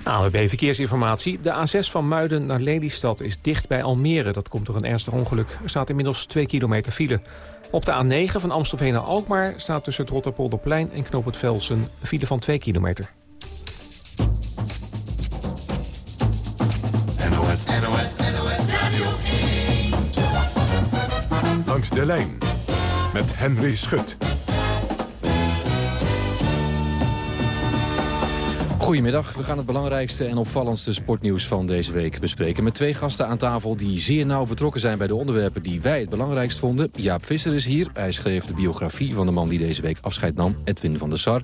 ANWB Verkeersinformatie. De A6 van Muiden naar Lelystad is dicht bij Almere. Dat komt door een ernstig ongeluk. Er staat inmiddels 2 kilometer file. Op de A9 van Amstelveen naar Alkmaar staat tussen het Rotterpolderplein en Knoop het Velsen een file van 2 kilometer. NOS, NOS, NOS Radio 1. Langs de lijn met Henry Schut. Goedemiddag, we gaan het belangrijkste en opvallendste sportnieuws van deze week bespreken. Met twee gasten aan tafel die zeer nauw betrokken zijn bij de onderwerpen die wij het belangrijkst vonden. Jaap Visser is hier. Hij schreef de biografie van de man die deze week afscheid nam, Edwin van der Sar.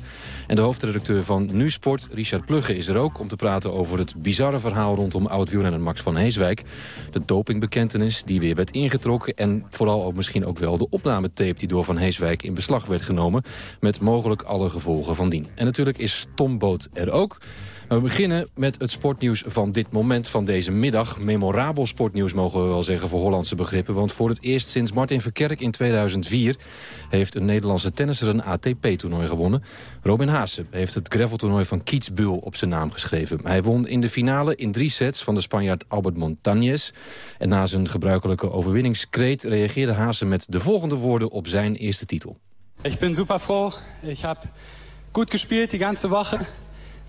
En de hoofdredacteur van Nu Sport, Richard Plugge, is er ook om te praten over het bizarre verhaal rondom oud-wielrenner Max van Heeswijk. De dopingbekentenis die weer werd ingetrokken en vooral ook misschien ook wel de opnametape die door Van Heeswijk in beslag werd genomen. Met mogelijk alle gevolgen van dien. En natuurlijk is Tom Boot er ook. We beginnen met het sportnieuws van dit moment, van deze middag. Memorabel sportnieuws mogen we wel zeggen voor Hollandse begrippen. Want voor het eerst sinds Martin Verkerk in 2004... heeft een Nederlandse tennisser een ATP-toernooi gewonnen. Robin Haase heeft het graveltoernooi van Kitzbühel op zijn naam geschreven. Hij won in de finale in drie sets van de Spanjaard Albert Montañez. En na zijn gebruikelijke overwinningskreet reageerde Haase met de volgende woorden op zijn eerste titel. Ik ben super froh. Ik heb goed gespeeld die ganze Woche.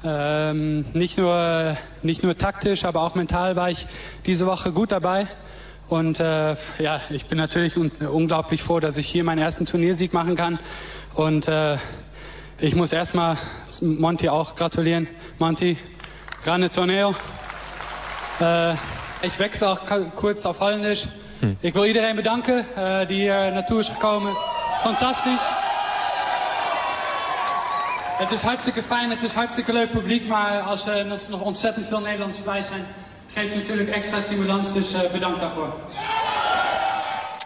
Ähm, nicht, nur, nicht nur taktisch, aber auch mental war ich diese Woche gut dabei. Und äh, ja, ich bin natürlich un unglaublich froh, dass ich hier meinen ersten Turniersieg machen kann. Und äh, ich muss erstmal Monty auch gratulieren. Monty, grande torneo. Äh, ich wechsle auch kurz auf Holländisch. Hm. Ik wil iedereen bedanken uh, die hier naartoe is gekomen. Fantastisch. Het is hartstikke fijn, het is hartstikke leuk publiek, maar als er nog ontzettend veel Nederlanders bij zijn, geeft het natuurlijk extra stimulans, dus uh, bedankt daarvoor.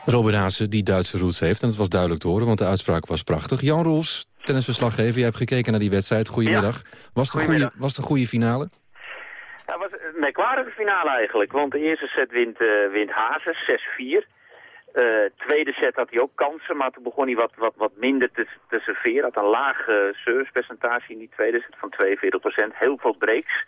Robin Haase die Duitse roots heeft, en het was duidelijk te horen, want de uitspraak was prachtig. Jan Roels, tennisverslaggever, jij hebt gekeken naar die wedstrijd. Goedemiddag. Ja. Was, het goede, was een goede finale? Ja, het was een merkwaardige finale eigenlijk, want de eerste set wint, uh, wint Haase, 6-4. Uh, tweede set had hij ook kansen, maar toen begon hij wat, wat, wat minder te, te serveren. Had een laag uh, servicepercentage in die tweede set van 42%. Heel veel breaks.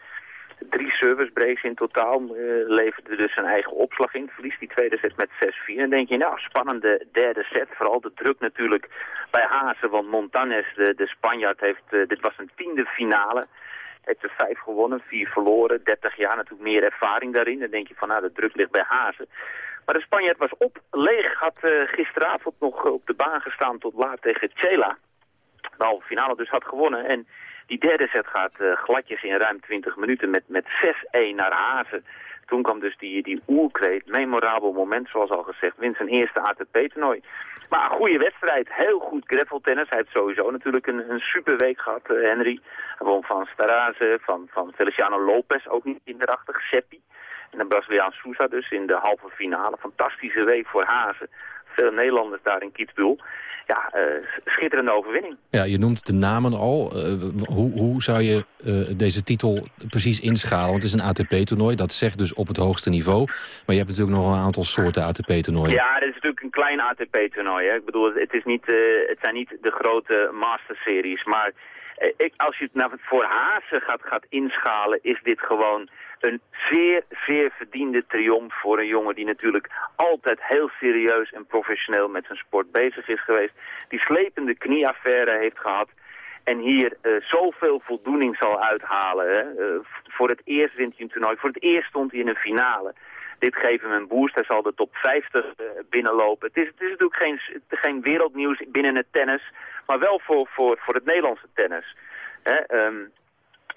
Drie service breaks in totaal. Uh, leverde dus zijn eigen opslag in. Verliest die tweede set met 6-4. En denk je, nou, spannende derde set. Vooral de druk natuurlijk bij Hazen. Want Montanes, de, de Spanjaard, heeft, dit was een tiende finale heeft er vijf gewonnen, vier verloren. 30 jaar natuurlijk meer ervaring daarin. Dan denk je van, nou, de druk ligt bij Hazen. Maar de Spanjaard was op, leeg, had uh, gisteravond nog op de baan gestaan tot laat tegen Chela. De halve finale dus had gewonnen. En die derde set gaat uh, gladjes in ruim 20 minuten met, met 6-1 naar Hazen. Toen kwam dus die, die oerkreet, memorabel moment zoals al gezegd, wint zijn eerste ATP-toernooi. Maar een goede wedstrijd, heel goed graveltennis. Hij heeft sowieso natuurlijk een, een super week gehad, Henry. Hij van Staraze, van, van Feliciano Lopez, ook niet kinderachtig, Seppi. En de Braziliaan Sousa dus in de halve finale. Fantastische week voor Hazen. Veel Nederlanders daar in Kitzbühel. Ja, uh, schitterende overwinning. Ja, je noemt de namen al. Uh, hoe, hoe zou je uh, deze titel precies inschalen? Want het is een ATP-toernooi, dat zegt dus op het hoogste niveau. Maar je hebt natuurlijk nog een aantal soorten ATP-toernooien. Ja, dit is natuurlijk een klein ATP-toernooi. Ik bedoel, het, is niet, het zijn niet de grote Master-series. Maar ik, als je het voor Hazen gaat, gaat inschalen, is dit gewoon een zeer, zeer verdiende triomf voor een jongen die natuurlijk altijd heel serieus en professioneel met zijn sport bezig is geweest. Die slepende knieaffaire heeft gehad. En hier uh, zoveel voldoening zal uithalen. Hè. Uh, voor het eerst wint hij een toernooi. Voor het eerst stond hij in een finale. Dit geeft hem een boost. Hij zal de top 50 uh, binnenlopen. Het is, het is natuurlijk geen, geen wereldnieuws binnen het tennis. Maar wel voor, voor, voor het Nederlandse tennis. Hè. Um,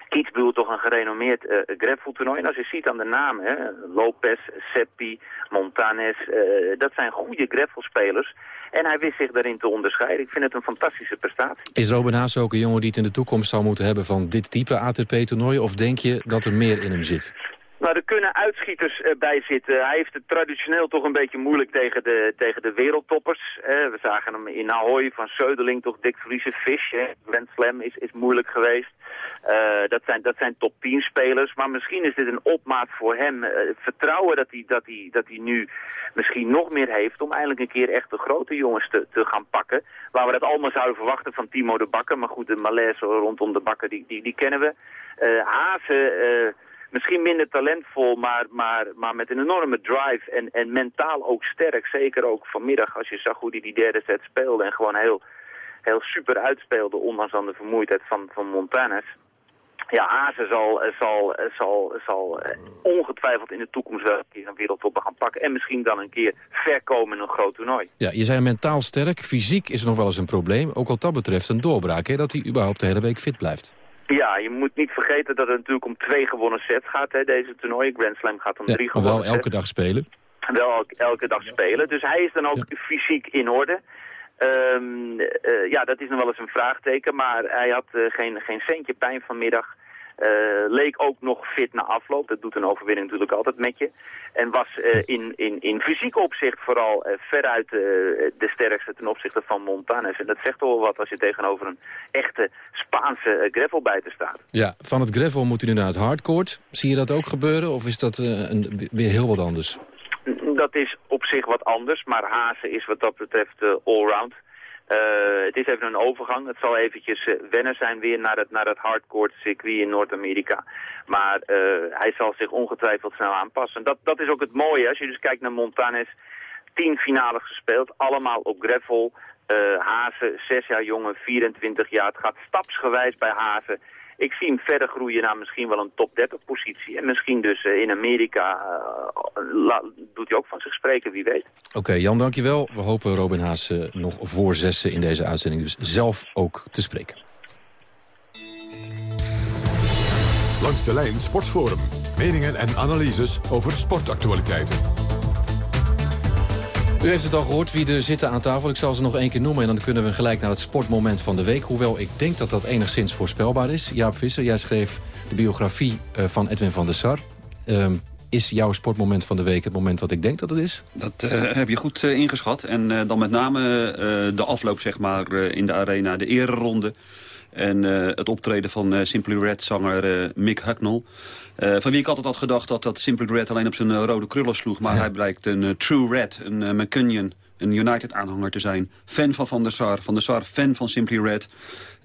Kitzbühel toch een gerenommeerd uh, graveltoernooi. En als je ziet aan de namen, hè, Lopez, Seppi, Montanes, uh, dat zijn goede gravelspelers. En hij wist zich daarin te onderscheiden. Ik vind het een fantastische prestatie. Is Robin Haas ook een jongen die het in de toekomst zal moeten hebben van dit type ATP-toernooi? Of denk je dat er meer in hem zit? Nou, er kunnen uitschieters uh, bij zitten. Hij heeft het traditioneel toch een beetje moeilijk tegen de, tegen de wereldtoppers. Uh, we zagen hem in Ahoy van Söderling toch dik verliezen. Fish, Grand Slam is, is moeilijk geweest. Uh, dat, zijn, dat zijn top 10 spelers. Maar misschien is dit een opmaat voor hem. vertrouwen dat hij, dat, hij, dat hij nu misschien nog meer heeft... om eindelijk een keer echt de grote jongens te, te gaan pakken. Waar we dat allemaal zouden verwachten van Timo de Bakker. Maar goed, de malaise rondom de Bakker, die, die, die kennen we. Hazen misschien minder talentvol, maar, maar, maar met een enorme drive en, en mentaal ook sterk. Zeker ook vanmiddag als je zag hoe hij die derde set speelde en gewoon heel, heel super uitspeelde, ondanks aan de vermoeidheid van, van Montanes. Ja, Azen zal, zal, zal, zal ongetwijfeld in de toekomst wel een keer een wereldtop gaan pakken. En misschien dan een keer ver komen in een groot toernooi. Ja, je zei mentaal sterk. Fysiek is nog wel eens een probleem. Ook wat dat betreft een doorbraak, hè, dat hij überhaupt de hele week fit blijft. Ja, je moet niet vergeten dat het natuurlijk om twee gewonnen sets gaat, hè, deze toernooi. Grand Slam gaat om ja, drie gewonnen wel elke dag spelen. Wel elke, elke dag spelen. Dus hij is dan ook ja. fysiek in orde. Um, uh, ja, dat is nog wel eens een vraagteken, maar hij had uh, geen, geen centje pijn vanmiddag. Uh, leek ook nog fit na afloop. Dat doet een overwinning natuurlijk altijd met je. En was in, in, in fysiek opzicht vooral veruit de sterkste ten opzichte van Montanes. En dat zegt wel wat als je tegenover een echte Spaanse gravelbijter staat. Ja, van het gravel moet hij nu naar het hardcourt. Zie je dat ook gebeuren of is dat een, weer heel wat anders? Dat is op zich wat anders, maar Hazen is wat dat betreft allround. Uh, het is even een overgang. Het zal eventjes uh, wennen zijn weer naar het, naar het hardcourt circuit in Noord-Amerika. Maar hij zal zich ongetwijfeld snel aanpassen. Dat, dat is ook het mooie. Als je dus kijkt naar Montanes, tien finales gespeeld, allemaal op gravel. Hazen, zes jaar jongen, 24 jaar. Het gaat stapsgewijs bij Hazen. Ik zie hem verder groeien naar misschien wel een top 30 positie. En misschien dus uh, in Amerika uh, doet hij ook van zich spreken, wie weet. Oké, okay, Jan, dankjewel. We hopen Robin Haas uh, nog voor zessen in deze uitzending dus zelf ook te spreken. Langs de lijn Sportforum. Meningen en analyses over sportactualiteiten. U heeft het al gehoord wie er zitten aan tafel. Ik zal ze nog één keer noemen en dan kunnen we gelijk naar het sportmoment van de week. Hoewel ik denk dat dat enigszins voorspelbaar is. Jaap Visser, jij schreef de biografie van Edwin van der Sar. Um, is jouw sportmoment van de week het moment dat ik denk dat het is? Dat uh, heb je goed uh, ingeschat. En dan met name de afloop zeg maar, in de arena, de ereronde. En eh, het optreden van eh, Simply Red-zanger eh, Mick Hucknall. Eh, van wie ik altijd had gedacht dat dat Simply Red alleen op zijn eh, rode krullen sloeg. Maar hij blijkt een eh, True Red, een McCunnion, een United-aanhanger te zijn. Fan van Van der Sar. Van der Sar fan van Simply Red.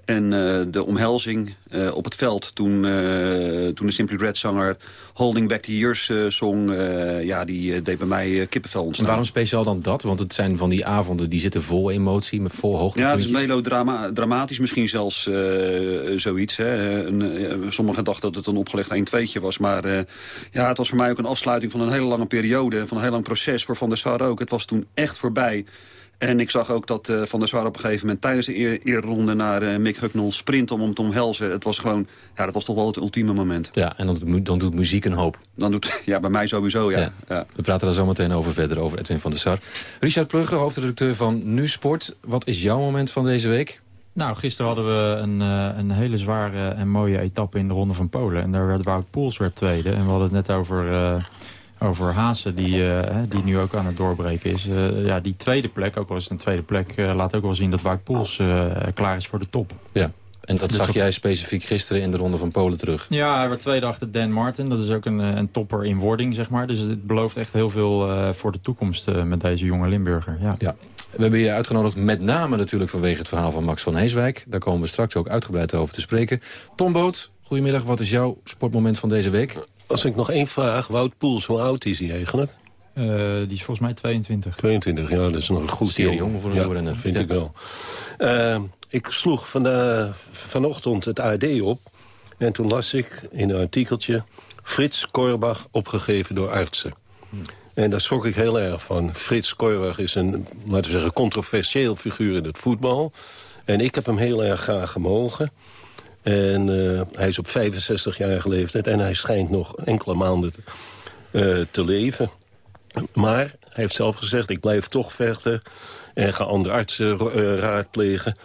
En uh, de omhelzing uh, op het veld toen, uh, toen de Simply Red zanger Holding Back the Years zong... ja, die deed bij mij kippenvel ontstaan. En waarom speciaal dan dat? Want het zijn van die avonden die zitten vol emotie, met vol hoogtepuntjes. Ja, het is melodramatisch misschien zelfs zoiets. Hè. En, sommigen dachten dat het een opgelegd 1-2'tje was. Maar ja, het was voor mij ook een afsluiting van een hele lange periode. Van een heel lang proces voor Van der Sar ook. Het was toen echt voorbij... En ik zag ook dat uh, Van der Sar op een gegeven moment tijdens de eer eerronde naar uh, Mick Hucknall sprint om hem te omhelzen. Het was gewoon, ja, dat was toch wel het ultieme moment. Ja, en dan, dan doet muziek een hoop. Dan doet, [laughs] ja, bij mij sowieso, ja. ja. ja. We praten daar zo meteen over verder, over Edwin van der Sar. Richard Plugge, hoofdredacteur van Nu Sport. Wat is jouw moment van deze week? Nou, gisteren hadden we een, uh, een hele zware en mooie etappe in de Ronde van Polen. En daar werd Wout Poels werd tweede. En we hadden het net over over Hazen, die, uh, die nu ook aan het doorbreken is. Uh, ja, die tweede plek, ook al is het een tweede plek... Uh, laat ook wel zien dat Wout Poels klaar is voor de top. Ja, en dat dus zag dat... jij specifiek gisteren in de Ronde van Polen terug? Ja, hij werd tweede achter Dan Martin. Dat is ook een, een topper in wording, zeg maar. Dus het belooft echt heel veel voor de toekomst met deze jonge Limburger. Ja. ja. We hebben je uitgenodigd met name natuurlijk vanwege het verhaal van Max van Heeswijk. Daar komen we straks ook uitgebreid over te spreken. Tom Boot, goedemiddag. Wat is jouw sportmoment van deze week? Als ik nog één vraag. Wout Poels, hoe oud is hij eigenlijk? Uh, die is volgens mij 22. 22, ja, dat is nog een goed Zeer jong voor een ja, vind ja. ik wel. Uh, ik sloeg van de, vanochtend het AD op. En toen las ik in een artikeltje... Frits Korbach opgegeven door artsen. En daar schrok ik heel erg van. Frits Korbach is een, laten we zeggen, controversieel figuur in het voetbal. En ik heb hem heel erg graag gemogen. En uh, hij is op 65 jaar leeftijd en hij schijnt nog enkele maanden te, uh, te leven. Maar hij heeft zelf gezegd, ik blijf toch vechten en ga andere artsen uh, raadplegen.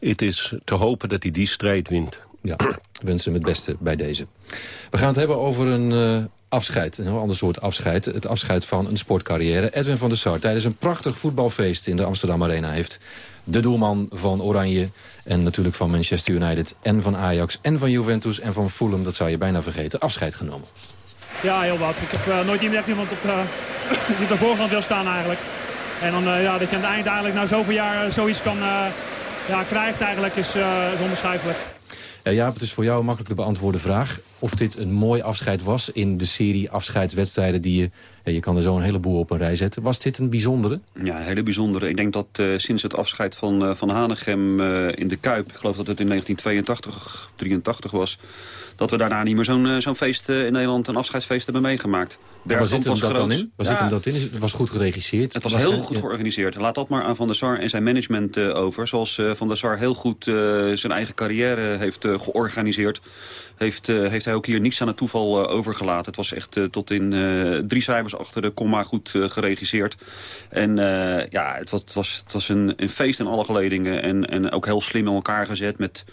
Het is te hopen dat hij die strijd wint. Ja, wens hem het beste bij deze. We gaan het hebben over een afscheid, een heel ander soort afscheid. Het afscheid van een sportcarrière. Edwin van der Sar tijdens een prachtig voetbalfeest in de Amsterdam Arena heeft de doelman van Oranje en natuurlijk van Manchester United en van Ajax en van Juventus en van Fulham, dat zou je bijna vergeten, afscheid genomen. Ja, heel wat. Ik heb uh, nooit iemand, echt iemand op, uh, die op de voorgrond wil staan eigenlijk. En dan, uh, ja, dat je aan het eind eigenlijk na zoveel jaar zoiets kan, ja, krijgt eigenlijk is, is onbeschrijfelijk. Ja, het is voor jou een makkelijk te beantwoorden vraag. Of dit een mooi afscheid was in de serie afscheidswedstrijden die je... Je kan er zo een heleboel op een rij zetten. Was dit een bijzondere? Ja, een hele bijzondere. Ik denk dat uh, sinds het afscheid van, uh, van Hanegem uh, in de Kuip... ik geloof dat het in 1982, 83 was... dat we daarna niet meer zo'n zo'n feest in Nederland, een afscheidsfeest hebben meegemaakt. Waar zit hem dat dan in? Waar zit hem dat in? Het was goed geregisseerd. Het was, was heel goed ja. georganiseerd. Laat dat maar aan Van der Sar en zijn management uh, over. Zoals Van der Sar heel goed zijn eigen carrière heeft georganiseerd. Heeft, heeft hij ook hier niets aan het toeval overgelaten. Het was echt tot in drie cijfers achter de komma goed geregisseerd. En ja, het was, het was, het was een, een feest in alle geledingen. En, en ook heel slim in elkaar gezet met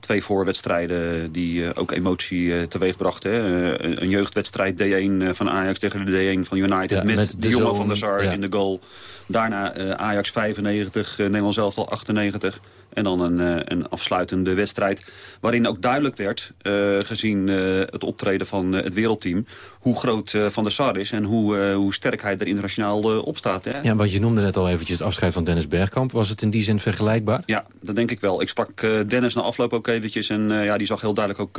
twee voorwedstrijden die uh, ook emotie uh, teweeg brachten. Uh, een jeugdwedstrijd D1 van Ajax tegen de D1 van United ja, met, met, de, de jongen van der Sar ja. in de goal. Daarna Ajax 95, Nederland zelf al 98. En dan een, uh, een afsluitende wedstrijd waarin ook duidelijk werd, uh, gezien uh, het optreden van het wereldteam, hoe groot Van der Sar is en hoe, hoe sterk hij er internationaal op staat. Hè? Ja, want je noemde net al eventjes het afscheid van Dennis Bergkamp. Was het in die zin vergelijkbaar? Ja, dat denk ik wel. Ik sprak Dennis na afloop ook eventjes en ja, die zag heel duidelijk ook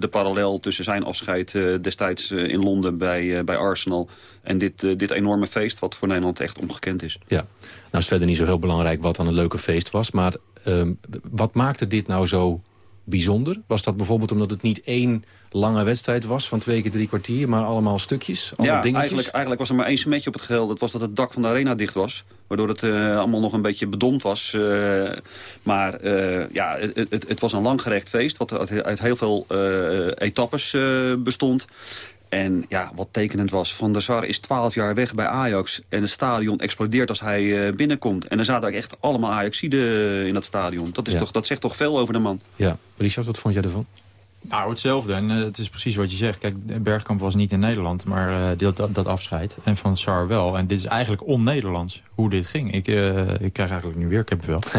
de parallel tussen zijn afscheid destijds in Londen bij, bij Arsenal en dit, dit enorme feest wat voor Nederland echt ongekend is. Ja, nou is verder niet zo heel belangrijk wat dan een leuke feest was, maar Um, wat maakte dit nou zo bijzonder? Was dat bijvoorbeeld omdat het niet één lange wedstrijd was van twee keer drie kwartier, maar allemaal stukjes? Ja, eigenlijk, eigenlijk was er maar één smetje op het geheel. Dat was dat het dak van de arena dicht was. Waardoor het uh, allemaal nog een beetje bedompt was. Uh, maar uh, ja, het, het, het, was een langgerecht feest wat uit, uit heel veel etappes bestond. En ja, wat tekenend was, Van der Sar is 12 jaar weg bij Ajax... en het stadion explodeert als hij uh, binnenkomt. En er zaten echt allemaal Ajaxiden in dat stadion. Dat, is ja. toch, dat zegt toch veel over de man. Ja, Richard, wat vond jij ervan? Nou, hetzelfde. En eh, het is precies wat je zegt. Kijk, Bergkamp was niet in Nederland, maar uh, dat, dat, dat, afscheid. En Van Sar wel. En dit is eigenlijk on-Nederlands, hoe dit ging. Ik, uh, ik krijg eigenlijk nu weer kippenvel. [laughs]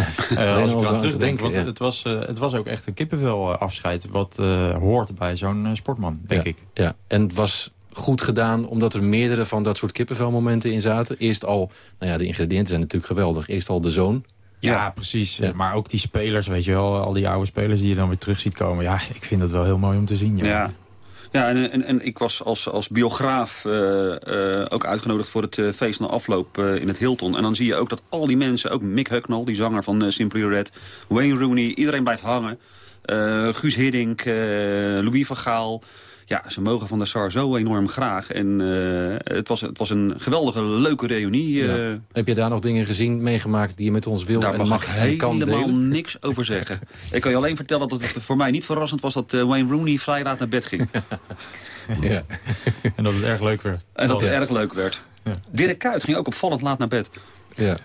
als ik eraan terugdenk, want het, was, het was ook echt een kippenvel afscheid... wat hoort bij zo'n sportman, denk ja, ik. Ja, en het was goed gedaan omdat er meerdere van dat soort kippenvelmomenten in zaten. Eerst al, nou ja, de ingrediënten zijn natuurlijk geweldig. Eerst al de zoon, ja, precies. Maar ook die spelers, weet je wel, al die oude spelers die je dan weer terug ziet komen. Ja, ik vind dat wel heel mooi om te zien. Ja, ja. ja en, en, en ik was als, als biograaf uh, uh, ook uitgenodigd voor het uh, feest na afloop in het Hilton. En dan zie je ook dat al die mensen, ook Mick Hucknall, die zanger van Simply Red, Wayne Rooney, iedereen blijft hangen. Guus Hiddink, Louis van Gaal ja, ze mogen Van der Sar zo enorm graag. En uh, het, was, het was een geweldige, leuke reunie. Uh, Heb je daar nog dingen gezien, meegemaakt die je met ons wil daar en mag en kan helemaal delen? [laughs] niks over zeggen. ik kan je alleen vertellen dat het voor mij niet verrassend was... dat uh, Wayne Rooney vrij laat naar bed ging. ja. en dat het erg leuk werd. En dat het erg leuk werd. Ja. Dirk Kuyt ging ook opvallend laat naar bed. Ja.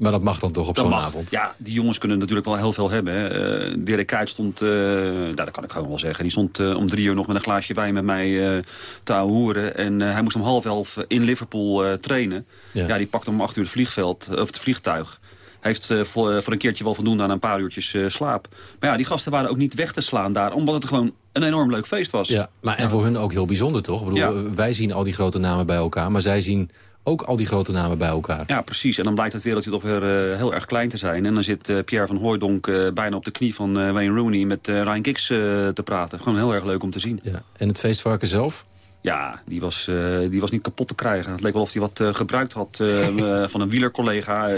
Maar dat mag dan toch op zo'n avond? Ja, die jongens kunnen natuurlijk wel heel veel hebben. Hè. Uh, Dirk Kuyt stond, uh, nou, dat kan ik gewoon wel zeggen... die stond uh, om drie uur nog met een glaasje wijn met mij te hoeren. En hij moest om half elf in Liverpool trainen. Ja. ja. die pakte om acht uur het, vliegveld, of het vliegtuig. Hij heeft voor, voor, een keertje wel voldoende aan een paar uurtjes slaap. Maar ja, die gasten waren ook niet weg te slaan daar... omdat het gewoon een enorm leuk feest was. Ja, maar en voor hun ook heel bijzonder, toch? Ik bedoel, Wij zien al die grote namen bij elkaar, maar zij zien ook al die grote namen bij elkaar. Ja, precies. En dan blijkt het wereldje toch weer uh, heel erg klein te zijn. En dan zit uh, Pierre van Hooijdonk uh, bijna op de knie van Wayne Rooney... met Ryan Giggs te praten. Gewoon heel erg leuk om te zien. Ja. En het feestvarken zelf? Ja, die was, uh, die was niet kapot te krijgen. Het leek wel of hij wat uh, gebruikt had uh, [laughs] van een wielercollega.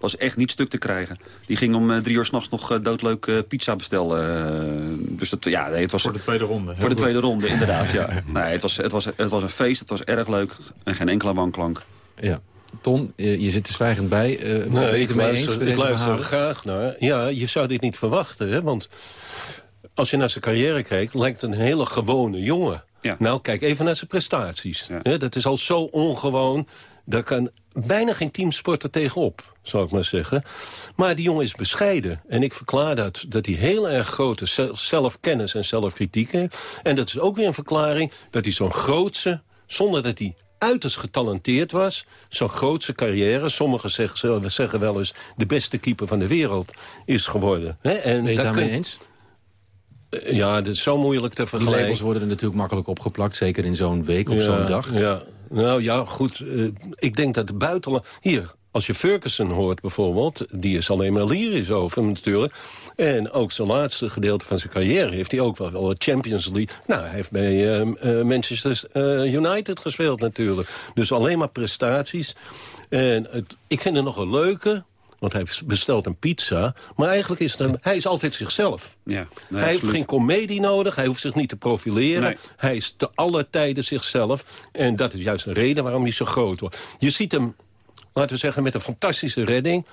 was echt niet stuk te krijgen. Die ging om drie uur s'nachts nog doodleuk pizza bestellen. dus dat, ja, nee, het was, voor de tweede ronde. Voor de goed. tweede ronde, inderdaad. ja. [laughs] nee, het, was, het, was, het was een feest, het was erg leuk. En geen enkele wanklank. Ja. Ton, je zit er zwijgend bij. Uh, nee, ben je het ermee eens? Ik luister er graag naar. Ja, je zou dit niet verwachten, hè? Want als je naar zijn carrière kijkt, lijkt het een hele gewone jongen. Ja. Nou, kijk even naar zijn prestaties. Ja. dat is al zo ongewoon. Daar kan bijna geen teamsporter tegenop, zou ik maar zeggen. Maar die jongen is bescheiden. En ik verklaar dat, dat hij heel erg grote zelfkennis en zelfkritiek heeft. En dat is ook weer een verklaring dat hij zo'n grootse... zonder dat hij uiterst getalenteerd was. Zo'n grootse carrière. Sommigen zeggen, zeggen wel eens... de beste keeper van de wereld is geworden. En ben je het daarmee kun... eens? Ja, dat is zo moeilijk te vergelijken. Die labels worden er natuurlijk makkelijk opgeplakt, zeker in zo'n week, op ja, zo'n dag. Ja. Nou ja, goed. Uh, ik denk dat de buitenland... Hier, als je Ferguson hoort bijvoorbeeld... die is alleen maar lyrisch over natuurlijk. En ook zijn laatste gedeelte van zijn carrière... heeft hij ook wel, wel Champions League... Nou, hij heeft bij uh, uh, Manchester United gespeeld natuurlijk. Dus alleen maar prestaties. En het, ik vind het nog een leuke... Want hij bestelt een pizza. Maar eigenlijk is het een, hij is altijd zichzelf. Ja, nee, hij heeft geen komedie nodig. Hij hoeft zich niet te profileren. Nee. Hij is te alle tijden zichzelf. En dat is juist een reden waarom hij zo groot wordt. Je ziet hem, laten we zeggen, met een fantastische redding.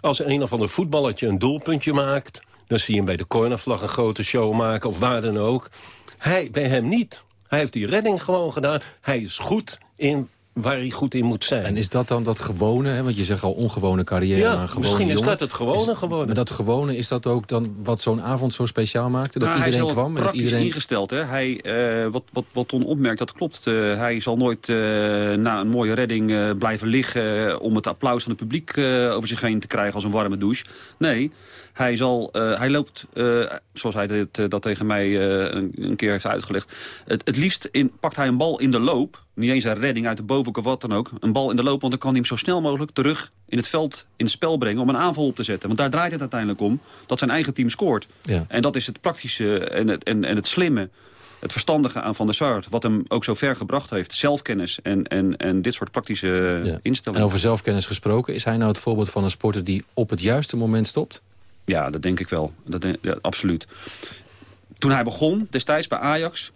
Als een of ander voetballertje een doelpuntje maakt... dan zie je hem bij de cornervlag een grote show maken. Of waar dan ook. Hij, bij hem niet. Hij heeft die redding gewoon gedaan. Hij is goed in waar hij goed in moet zijn. En is dat dan dat gewone, hè? want je zegt al ongewone carrière. Ja, maar gewone misschien is jongen. dat het gewone Is- geworden. Maar dat gewone, is dat ook dan wat zo'n avond zo speciaal maakte? Dat Nou, hij is iedereen kwam en dat praktisch iedereen... ingesteld. Hè? Hij, eh, wat, wat, wat Ton opmerkt, dat klopt. Eh, hij zal nooit eh, na een mooie redding eh, blijven liggen... om het applaus van het publiek eh, over zich heen te krijgen als een warme douche. Nee, hij, zal, eh, hij loopt, eh, zoals hij dit, eh, dat tegen mij een, een keer heeft uitgelegd... Het, het liefst in, pakt hij een bal in de loop... niet eens een redding uit de bovenhoek of wat dan ook... een bal in de loop, want dan kan hij hem zo snel mogelijk terug... in het veld in het spel brengen om een aanval op te zetten. Want daar draait het uiteindelijk om, dat zijn eigen team scoort. Ja. En dat is het praktische en het, en, en het slimme, het verstandige aan Van der Sar. Wat hem ook zo ver gebracht heeft. Zelfkennis en, en, en dit soort praktische Ja. instellingen. En over zelfkennis gesproken, is hij nou het voorbeeld van een sporter die op het juiste moment stopt? Ja, dat denk ik wel. Dat ja, absoluut. Toen hij begon, destijds bij Ajax...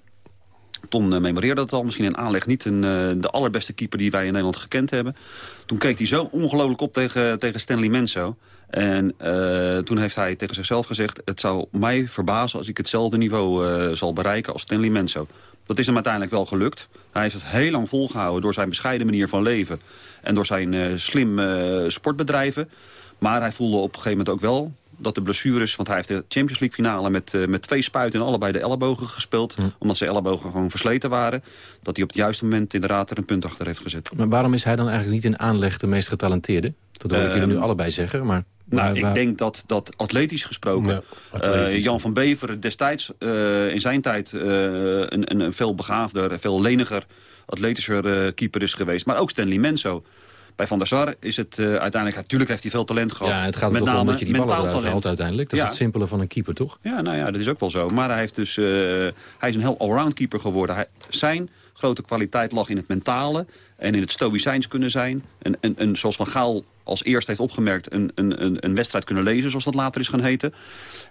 Ton eh, memoreerde dat al, misschien in aanleg niet een, eh, de allerbeste keeper die wij in Nederland gekend hebben. Toen keek hij zo ongelooflijk op tegen, tegen Stanley Menso. En eh, toen heeft hij tegen zichzelf gezegd... het zou mij verbazen als ik hetzelfde niveau eh, zal bereiken als Stanley Menso. Dat is hem uiteindelijk wel gelukt. Hij heeft het heel lang volgehouden door zijn bescheiden manier van leven... en door zijn eh, slim eh, sportbedrijven. Maar hij voelde op een gegeven moment ook wel dat de blessures... want hij heeft de Champions League finale met, eh, met twee spuiten... in allebei de ellebogen gespeeld. Omdat zijn ellebogen gewoon versleten waren. Dat hij op het juiste moment inderdaad er een punt achter heeft gezet. Maar waarom is hij dan eigenlijk niet in aanleg de meest getalenteerde? Dat hoor ik jullie nu Ehm, allebei zeggen, maar... Nou, ik denk dat, dat atletisch gesproken... Ja, eh. Jan van Beveren destijds in zijn tijd... eh, een, een, een veel begaafder, veel leniger, atletischer eh, keeper is geweest. Maar ook Stanley Menso. Bij Van der Sar is het eh, uiteindelijk... Natuurlijk heeft hij veel talent gehad. Ja, het gaat met toch om name dat je die ballen eruit talent. haalt uiteindelijk. Dat is het simpele van een keeper, toch? Ja, nou ja, dat is ook wel zo. Maar hij, heeft dus, eh, hij is een heel allround keeper geworden. Hij, zijn grote kwaliteit lag in het mentale en in het stoïcijns kunnen zijn. En, en, en zoals Van Gaal als eerste heeft opgemerkt... een, een, een, een wedstrijd kunnen lezen, zoals dat later is gaan heten.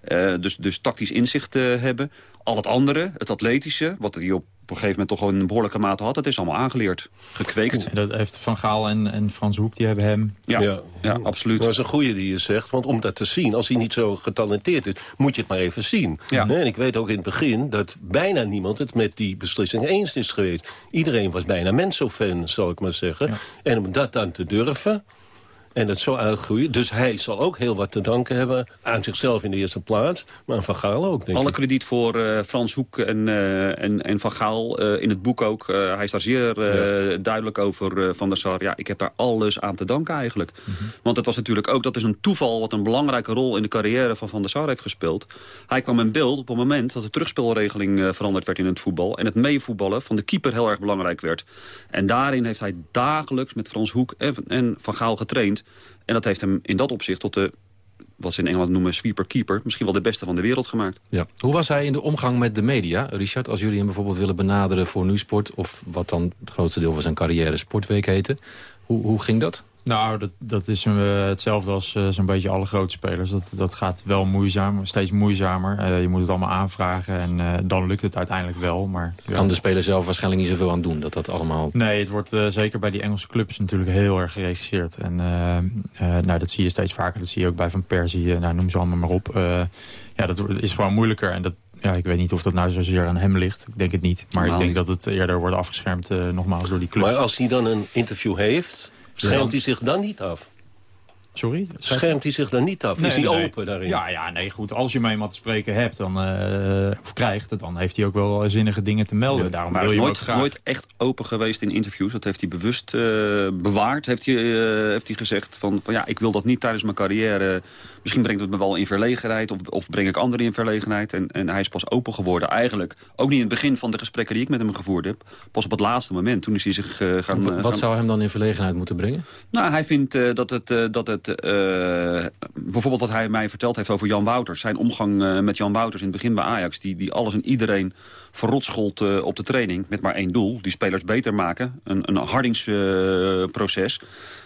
Eh, dus, dus tactisch inzicht hebben. Al het andere, het atletische, wat hij op een gegeven moment toch een behoorlijke mate had... dat is allemaal aangeleerd, gekweekt. En dat heeft Van Gaal en, en Frans Hoek, die hebben hem... Ja, ja. absoluut. Dat is een goede die je zegt, want om dat te zien... als hij niet zo getalenteerd is, moet je het maar even zien. Ja. En ik weet ook in het begin dat bijna niemand het met die beslissing eens is geweest. Iedereen was bijna Menso-fan, zal ik maar zeggen. En om dat dan te durven... En dat zo uitgroeien. Dus hij zal ook heel wat te danken hebben aan zichzelf in de eerste plaats. Maar aan Van Gaal ook, denk Alle ik. krediet voor eh, Frans Hoek en, eh, en, en Van Gaal eh, in het boek ook. Hij is daar zeer duidelijk over, Van der Sar. Ja, ik heb daar alles aan te danken eigenlijk. Want het was natuurlijk ook, dat is een toeval... wat een belangrijke rol in de carrière van Van der Sar heeft gespeeld. Hij kwam in beeld op het moment dat de terugspelregeling veranderd werd in het voetbal. En het meevoetballen van de keeper heel erg belangrijk werd. En daarin heeft hij dagelijks met Frans Hoek en, en Van Gaal getraind. En dat heeft hem in dat opzicht tot de wat ze in Engeland noemen sweeper-keeper... misschien wel de beste van de wereld gemaakt. Ja. Hoe was hij in de omgang met de media, Richard? Als jullie hem bijvoorbeeld willen benaderen voor Nieuwsport... of wat dan het grootste deel van zijn carrière Sportweek heette. Hoe, hoe ging dat? Nou, dat, dat is eh, hetzelfde als eh, zo'n beetje alle grote spelers. Dat, dat gaat wel moeizaam, steeds moeizamer. Eh, je moet het allemaal aanvragen en eh, dan lukt het uiteindelijk wel. Maar, ja. Kan de speler zelf waarschijnlijk niet zoveel aan doen, dat dat allemaal... Nee, het wordt eh, zeker bij die Engelse clubs natuurlijk heel erg geregisseerd. En nou, dat zie je steeds vaker. Dat zie je ook bij Van Persie, nou, noem ze allemaal maar op. Eh, ja, dat is gewoon moeilijker. En dat, ja, ik weet niet of dat nou zozeer aan hem ligt. Ik denk het niet. Maar Nou, ik denk dat het eerder wordt afgeschermd eh, nogmaals door die clubs. Maar als hij dan een interview heeft, schermt hij zich dan niet af? Sorry? Schermt hij zich dan niet af? is hij Nee, nee. open daarin? Ja, ja, nee, goed. Als je met iemand te spreken hebt dan, eh, of krijgt, dan heeft hij ook wel zinnige dingen te melden. Daarom Maar wil hij je nooit, graag. nooit echt open geweest in interviews. Dat heeft hij bewust eh, bewaard, heeft hij, eh, heeft hij gezegd. Van, van ja, ik wil dat niet tijdens mijn carrière. Misschien brengt het me wel in verlegenheid. Of, of breng ik anderen in verlegenheid. En, en hij is pas open geworden eigenlijk. Ook niet in het begin van de gesprekken die ik met hem gevoerd heb. Pas op het laatste moment. Toen is hij zich eh, gaan... Wat eh, wat gaan- zou hem dan in verlegenheid moeten brengen? nou, hij vindt eh, dat het... dat het bijvoorbeeld wat hij mij verteld heeft over Jan Wouters. Zijn omgang met Jan Wouters in het begin bij Ajax. Die, die alles en iedereen verrotschold op de training. Met maar één doel. Die spelers beter maken. Een, een hardingsproces.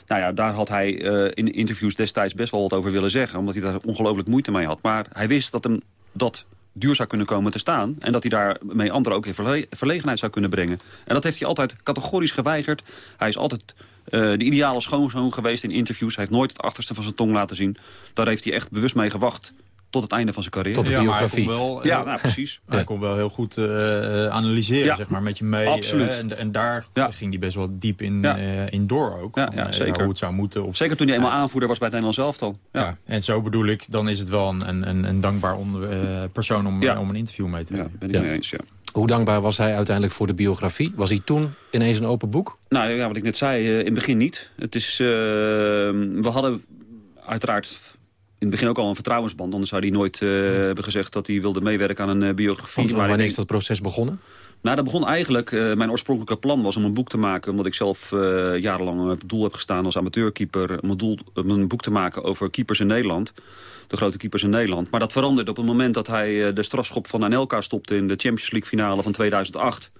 Nou ja, daar had hij eh, in interviews destijds best wel wat over willen zeggen. Omdat hij daar ongelooflijk moeite mee had. Maar hij wist dat hem dat duur zou kunnen komen te staan. En dat hij daarmee anderen ook in verle- verlegenheid zou kunnen brengen. En dat heeft hij altijd categorisch geweigerd. Hij is altijd eh, de ideale schoonzoon geweest in interviews. Hij heeft nooit het achterste van zijn tong laten zien. Daar heeft hij echt bewust mee gewacht tot het einde van zijn carrière. Tot de biografie. Maar hij kon wel, ja, eh, nou, precies. Hij kon wel heel goed eh, analyseren, Ja, zeg maar, met je mee. absoluut. eh, en, en daar ging hij best wel diep in, Ja. eh, in door ook. Ja, Van, ja, eh, zeker. hoe het zou moeten. Of, Zeker toen hij eenmaal aanvoerder was bij het Nederlands elftal. Ja. ja. En zo bedoel ik, dan is het wel een, een, een, een dankbaar onder, eh, persoon om, Ja. om een interview mee te doen. ben ik mee eens, ja. Hoe dankbaar was hij uiteindelijk voor de biografie? Was hij toen ineens een open boek? Nou ja, wat ik net zei, eh, in het begin niet. Het is, eh, we hadden uiteraard in het begin ook al een vertrouwensband. Anders zou hij nooit eh, hebben gezegd dat hij wilde meewerken aan een eh, biografie. Maar wanneer denk- is dat proces begonnen? Nou, dat begon eigenlijk... eh, mijn oorspronkelijke plan was om een boek te maken... omdat ik zelf jarenlang op het doel heb gestaan als amateurkeeper... om een, doel, om een boek te maken over keepers in Nederland. De grote keepers in Nederland. Maar dat veranderde op het moment dat hij de strafschop van Anelka stopte... in de Champions League finale van 2008.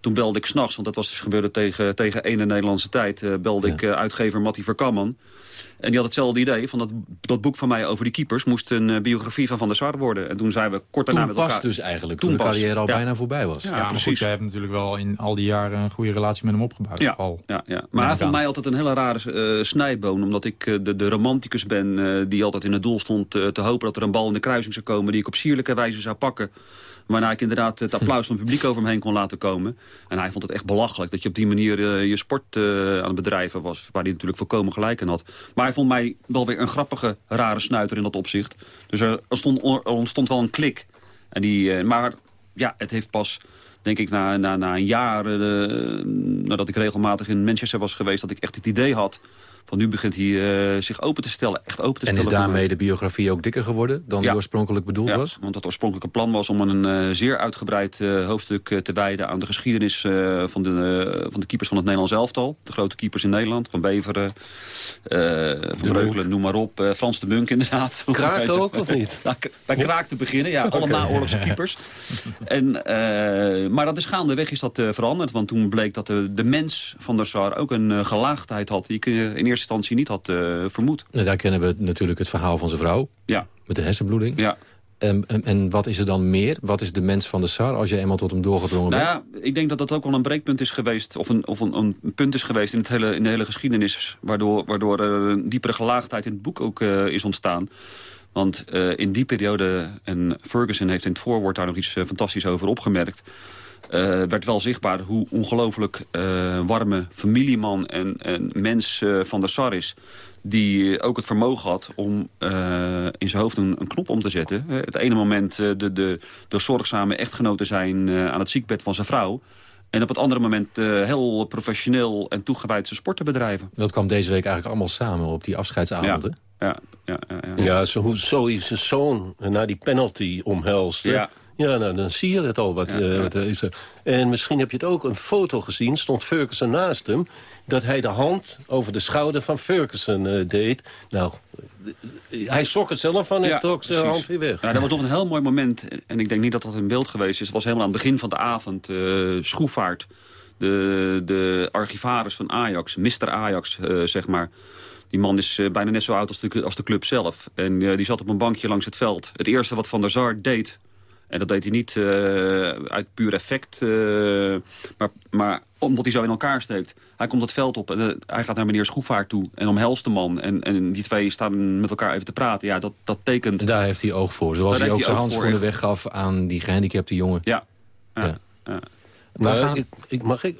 Toen belde ik s'nachts, want dat was dus gebeurde tegen, tegen ene Nederlandse tijd... belde ik uitgever Mattie Verkamman. En die had hetzelfde idee, van dat, dat boek van mij over die keepers... moest een eh, biografie van Van der Sar worden. En toen zijn we kort daarna Toen met pas elkaar... dus eigenlijk, toen, de pas, carrière al ja. bijna voorbij was. Ja, Ja, maar precies. goed, jij hebt natuurlijk wel in al die jaren een goede relatie met hem opgebouwd. Ja, al. ja, ja. Maar hij vond mij altijd een hele rare eh, snijboon. Omdat ik eh, de, de romanticus ben eh, die altijd in het doel stond te hopen dat er een bal in de kruising zou komen. Die ik op sierlijke wijze zou pakken. Waarna ik inderdaad het applaus van het publiek over me heen kon laten komen. En hij vond het echt belachelijk dat je op die manier eh, je sport eh, aan het bedrijven was. Waar hij natuurlijk volkomen gelijk in had. Maar hij vond mij wel weer een grappige, rare snuiter in dat opzicht. Dus er ontstond, er wel een klik. En die, eh, maar ja, het heeft pas denk ik na, na, na een jaar, nadat ik regelmatig in Manchester was geweest... dat ik echt het idee had van nu begint hij eh, zich open te stellen, echt open te En stellen. is voor daarmee de biografie ook dikker geworden dan die Ja. oorspronkelijk bedoeld ja, was? want het oorspronkelijke plan was om een eh, zeer uitgebreid eh, hoofdstuk te wijden... aan de geschiedenis van, de, van de keepers van het Nederlands elftal. De grote keepers in Nederland, Van Beveren, Van Breukelen, noem maar op. Frans de Munk inderdaad. [laughs] Kraak ook, of niet? [laughs] Bij Kraak te beginnen, ja. Alle naoorlogse keepers. En, maar dat is gaandeweg is dat veranderd. Want toen bleek dat de, de mens van der Sar ook een gelaagdheid had... die ik in eerste instantie niet had eh, vermoed. Nou, daar kennen we natuurlijk het verhaal van zijn vrouw. Ja. Met de hersenbloeding. Ja. En, en, en wat is er dan meer? Wat is de mens van de SAR als je eenmaal tot hem doorgedrongen Nou bent? ja, ik denk dat dat ook wel een breekpunt is geweest... of een, of een, een punt is geweest in, het hele, in de hele geschiedenis... waardoor, waardoor er een diepere gelaagdheid in het boek ook eh, is ontstaan. Want eh, in die periode, en Ferguson heeft in het voorwoord daar nog iets fantastisch over opgemerkt... eh, werd wel zichtbaar hoe ongelooflijk eh, warme familieman en, en mens eh, van der Sar is die ook het vermogen had om eh, in zijn hoofd een, een knop om te zetten. Het ene moment eh, de, de, de zorgzame echtgenoot te zijn eh, aan het ziekbed van zijn vrouw. En op het andere moment eh, heel professioneel en toegewijd zijn sport te bedrijven. Dat kwam deze week eigenlijk allemaal samen op die afscheidsavond. Ja. hè? Ja, ja, ja, ja. Ja, zo, hoe zijn zoon na die penalty omhelst. Ja. Ja, nou, dan zie je het al. Wat, eh, wat er is. En misschien heb je het ook een foto gezien, stond Ferguson naast hem... dat hij de hand over de schouder van Ferguson eh, deed. Nou, eh, hij schrok er zelf van en Ja, trok zijn hand weer weg. Ja, dat was nog een heel mooi moment. En ik denk niet dat dat in beeld geweest is. Het was helemaal aan het begin van de avond. Schroevaart, de, de archivaris van Ajax, Mr. Ajax, zeg maar. Die man is bijna net zo oud als de, als de club zelf. En die zat op een bankje langs het veld. Het eerste wat Van der Sar deed... en dat deed hij niet eh, uit puur effect... eh, maar, maar omdat hij zo in elkaar steekt. Hij komt het veld op en eh, hij gaat naar meneer Schroevaart toe... en omhelst de man. En, en die twee staan met elkaar even te praten. Ja, dat, dat tekent... Daar heeft hij oog voor. Zoals Daar hij ook hij zijn handschoenen weggaf aan die gehandicapte jongen. Ja. ja. Ja. ja. Waar gaan- ik, ik, mag ik,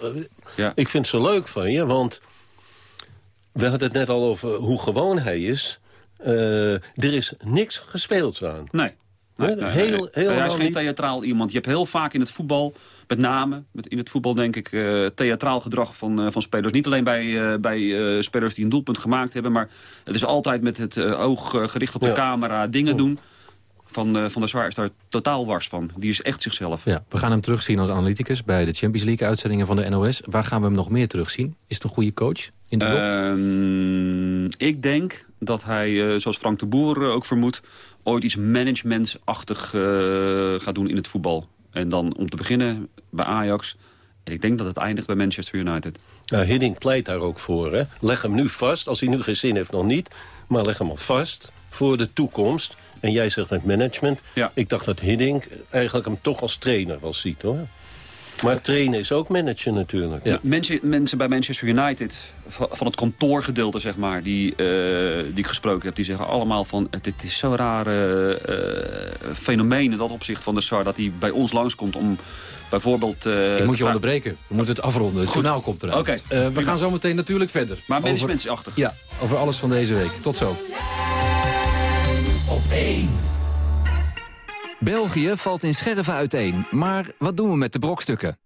Ja. ik vind het zo leuk van je, want... we hadden het net al over hoe gewoon hij is. Eh, er is niks gespeeld aan. Nee. Nee, Nee, nee, heel- nee. helemaal hij is geen theatraal iemand. Je hebt heel vaak in het voetbal, met name met in het voetbal denk ik... eh, theatraal gedrag van, eh, van spelers. Niet alleen bij, eh, bij spelers die een doelpunt gemaakt hebben... maar het is altijd met het oog gericht op de Ja. camera dingen doen. Van, van der Sar is daar totaal wars van. Die is echt zichzelf. Ja, we gaan hem terugzien als analyticus bij de Champions League uitzendingen van de NOS. Waar gaan we hem nog meer terugzien? Is het een goede coach in de? Ehm, ik denk dat hij, zoals Frank de Boer ook vermoedt... ooit iets managementachtig eh, gaat doen in het voetbal. En dan om te beginnen bij Ajax. En ik denk dat het eindigt bij Manchester United. Nou, Hiddink pleit daar ook voor. Hè? Leg hem nu vast, als hij nu geen zin heeft nog niet... maar leg hem al vast voor de toekomst. En jij zegt het management. Ja. Ik dacht dat Hiddink eigenlijk hem toch als trainer wel ziet, hoor. Maar trainen is ook managen natuurlijk. Mensen, mensen bij Manchester United, van het kantoorgedeelte zeg maar, die, eh, die ik gesproken heb, die zeggen allemaal van het, het is zo'n rare eh, fenomeen in dat opzicht van de SAR, dat hij bij ons langskomt om bijvoorbeeld... eh, Ik moet je vragen- onderbreken. We moeten het afronden. Het Goed. journaal komt eraan. Oké, Eh, we gaan zo meteen natuurlijk verder. Maar Over- managementsachtig. Ja, over alles van deze week. Tot zo. Op één. België valt in scherven uiteen, maar wat doen we met de brokstukken?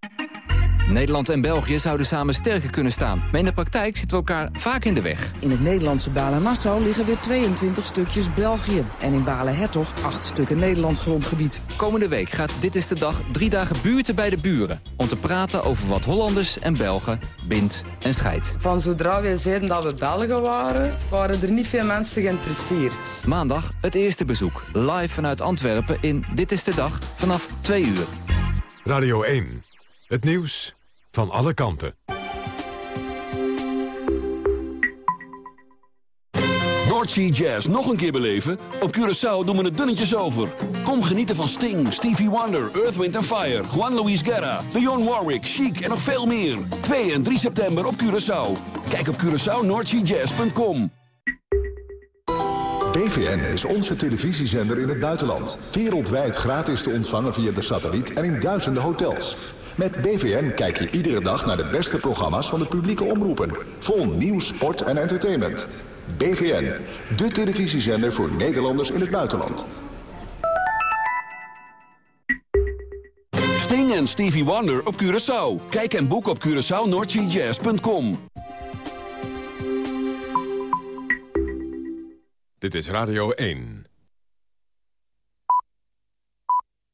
Nederland en België zouden samen sterker kunnen staan. Maar in de praktijk zitten we elkaar vaak in de weg. In het Nederlandse Balen-Nassau liggen weer 22 stukjes België. En in Balen-Hertog 8 stukken Nederlands grondgebied. Komende week gaat Dit is de Dag drie dagen buurten bij de buren. Om te praten over wat Hollanders en Belgen bindt en scheidt. Van zodra wij zeiden dat we Belgen waren, waren er niet veel mensen geïnteresseerd. Maandag het eerste bezoek. Live vanuit Antwerpen in Dit is de Dag vanaf 2 uur. Radio 1. Het nieuws van alle kanten. Noordsea Jazz nog een keer beleven? Op Curaçao doen we het dunnetjes over. Kom genieten van Sting, Stevie Wonder, Earth, Wind Fire... Juan Luis Guerra, Dionne Warwick, Chic en nog veel meer. 2 en 3 september op Curaçao. Kijk op CuraçaoNoordseaJazz.com. BVN is onze televisiezender in het buitenland. Wereldwijd gratis te ontvangen via de satelliet en in duizenden hotels. Met BVN kijk je iedere dag naar de beste programma's van de publieke omroepen. Vol nieuws, sport en entertainment. BVN, de televisiezender voor Nederlanders in het buitenland. Sting en Stevie Wonder op Curaçao. Kijk en boek op CuraçaoNordSeaJazz.com. Dit is Radio 1.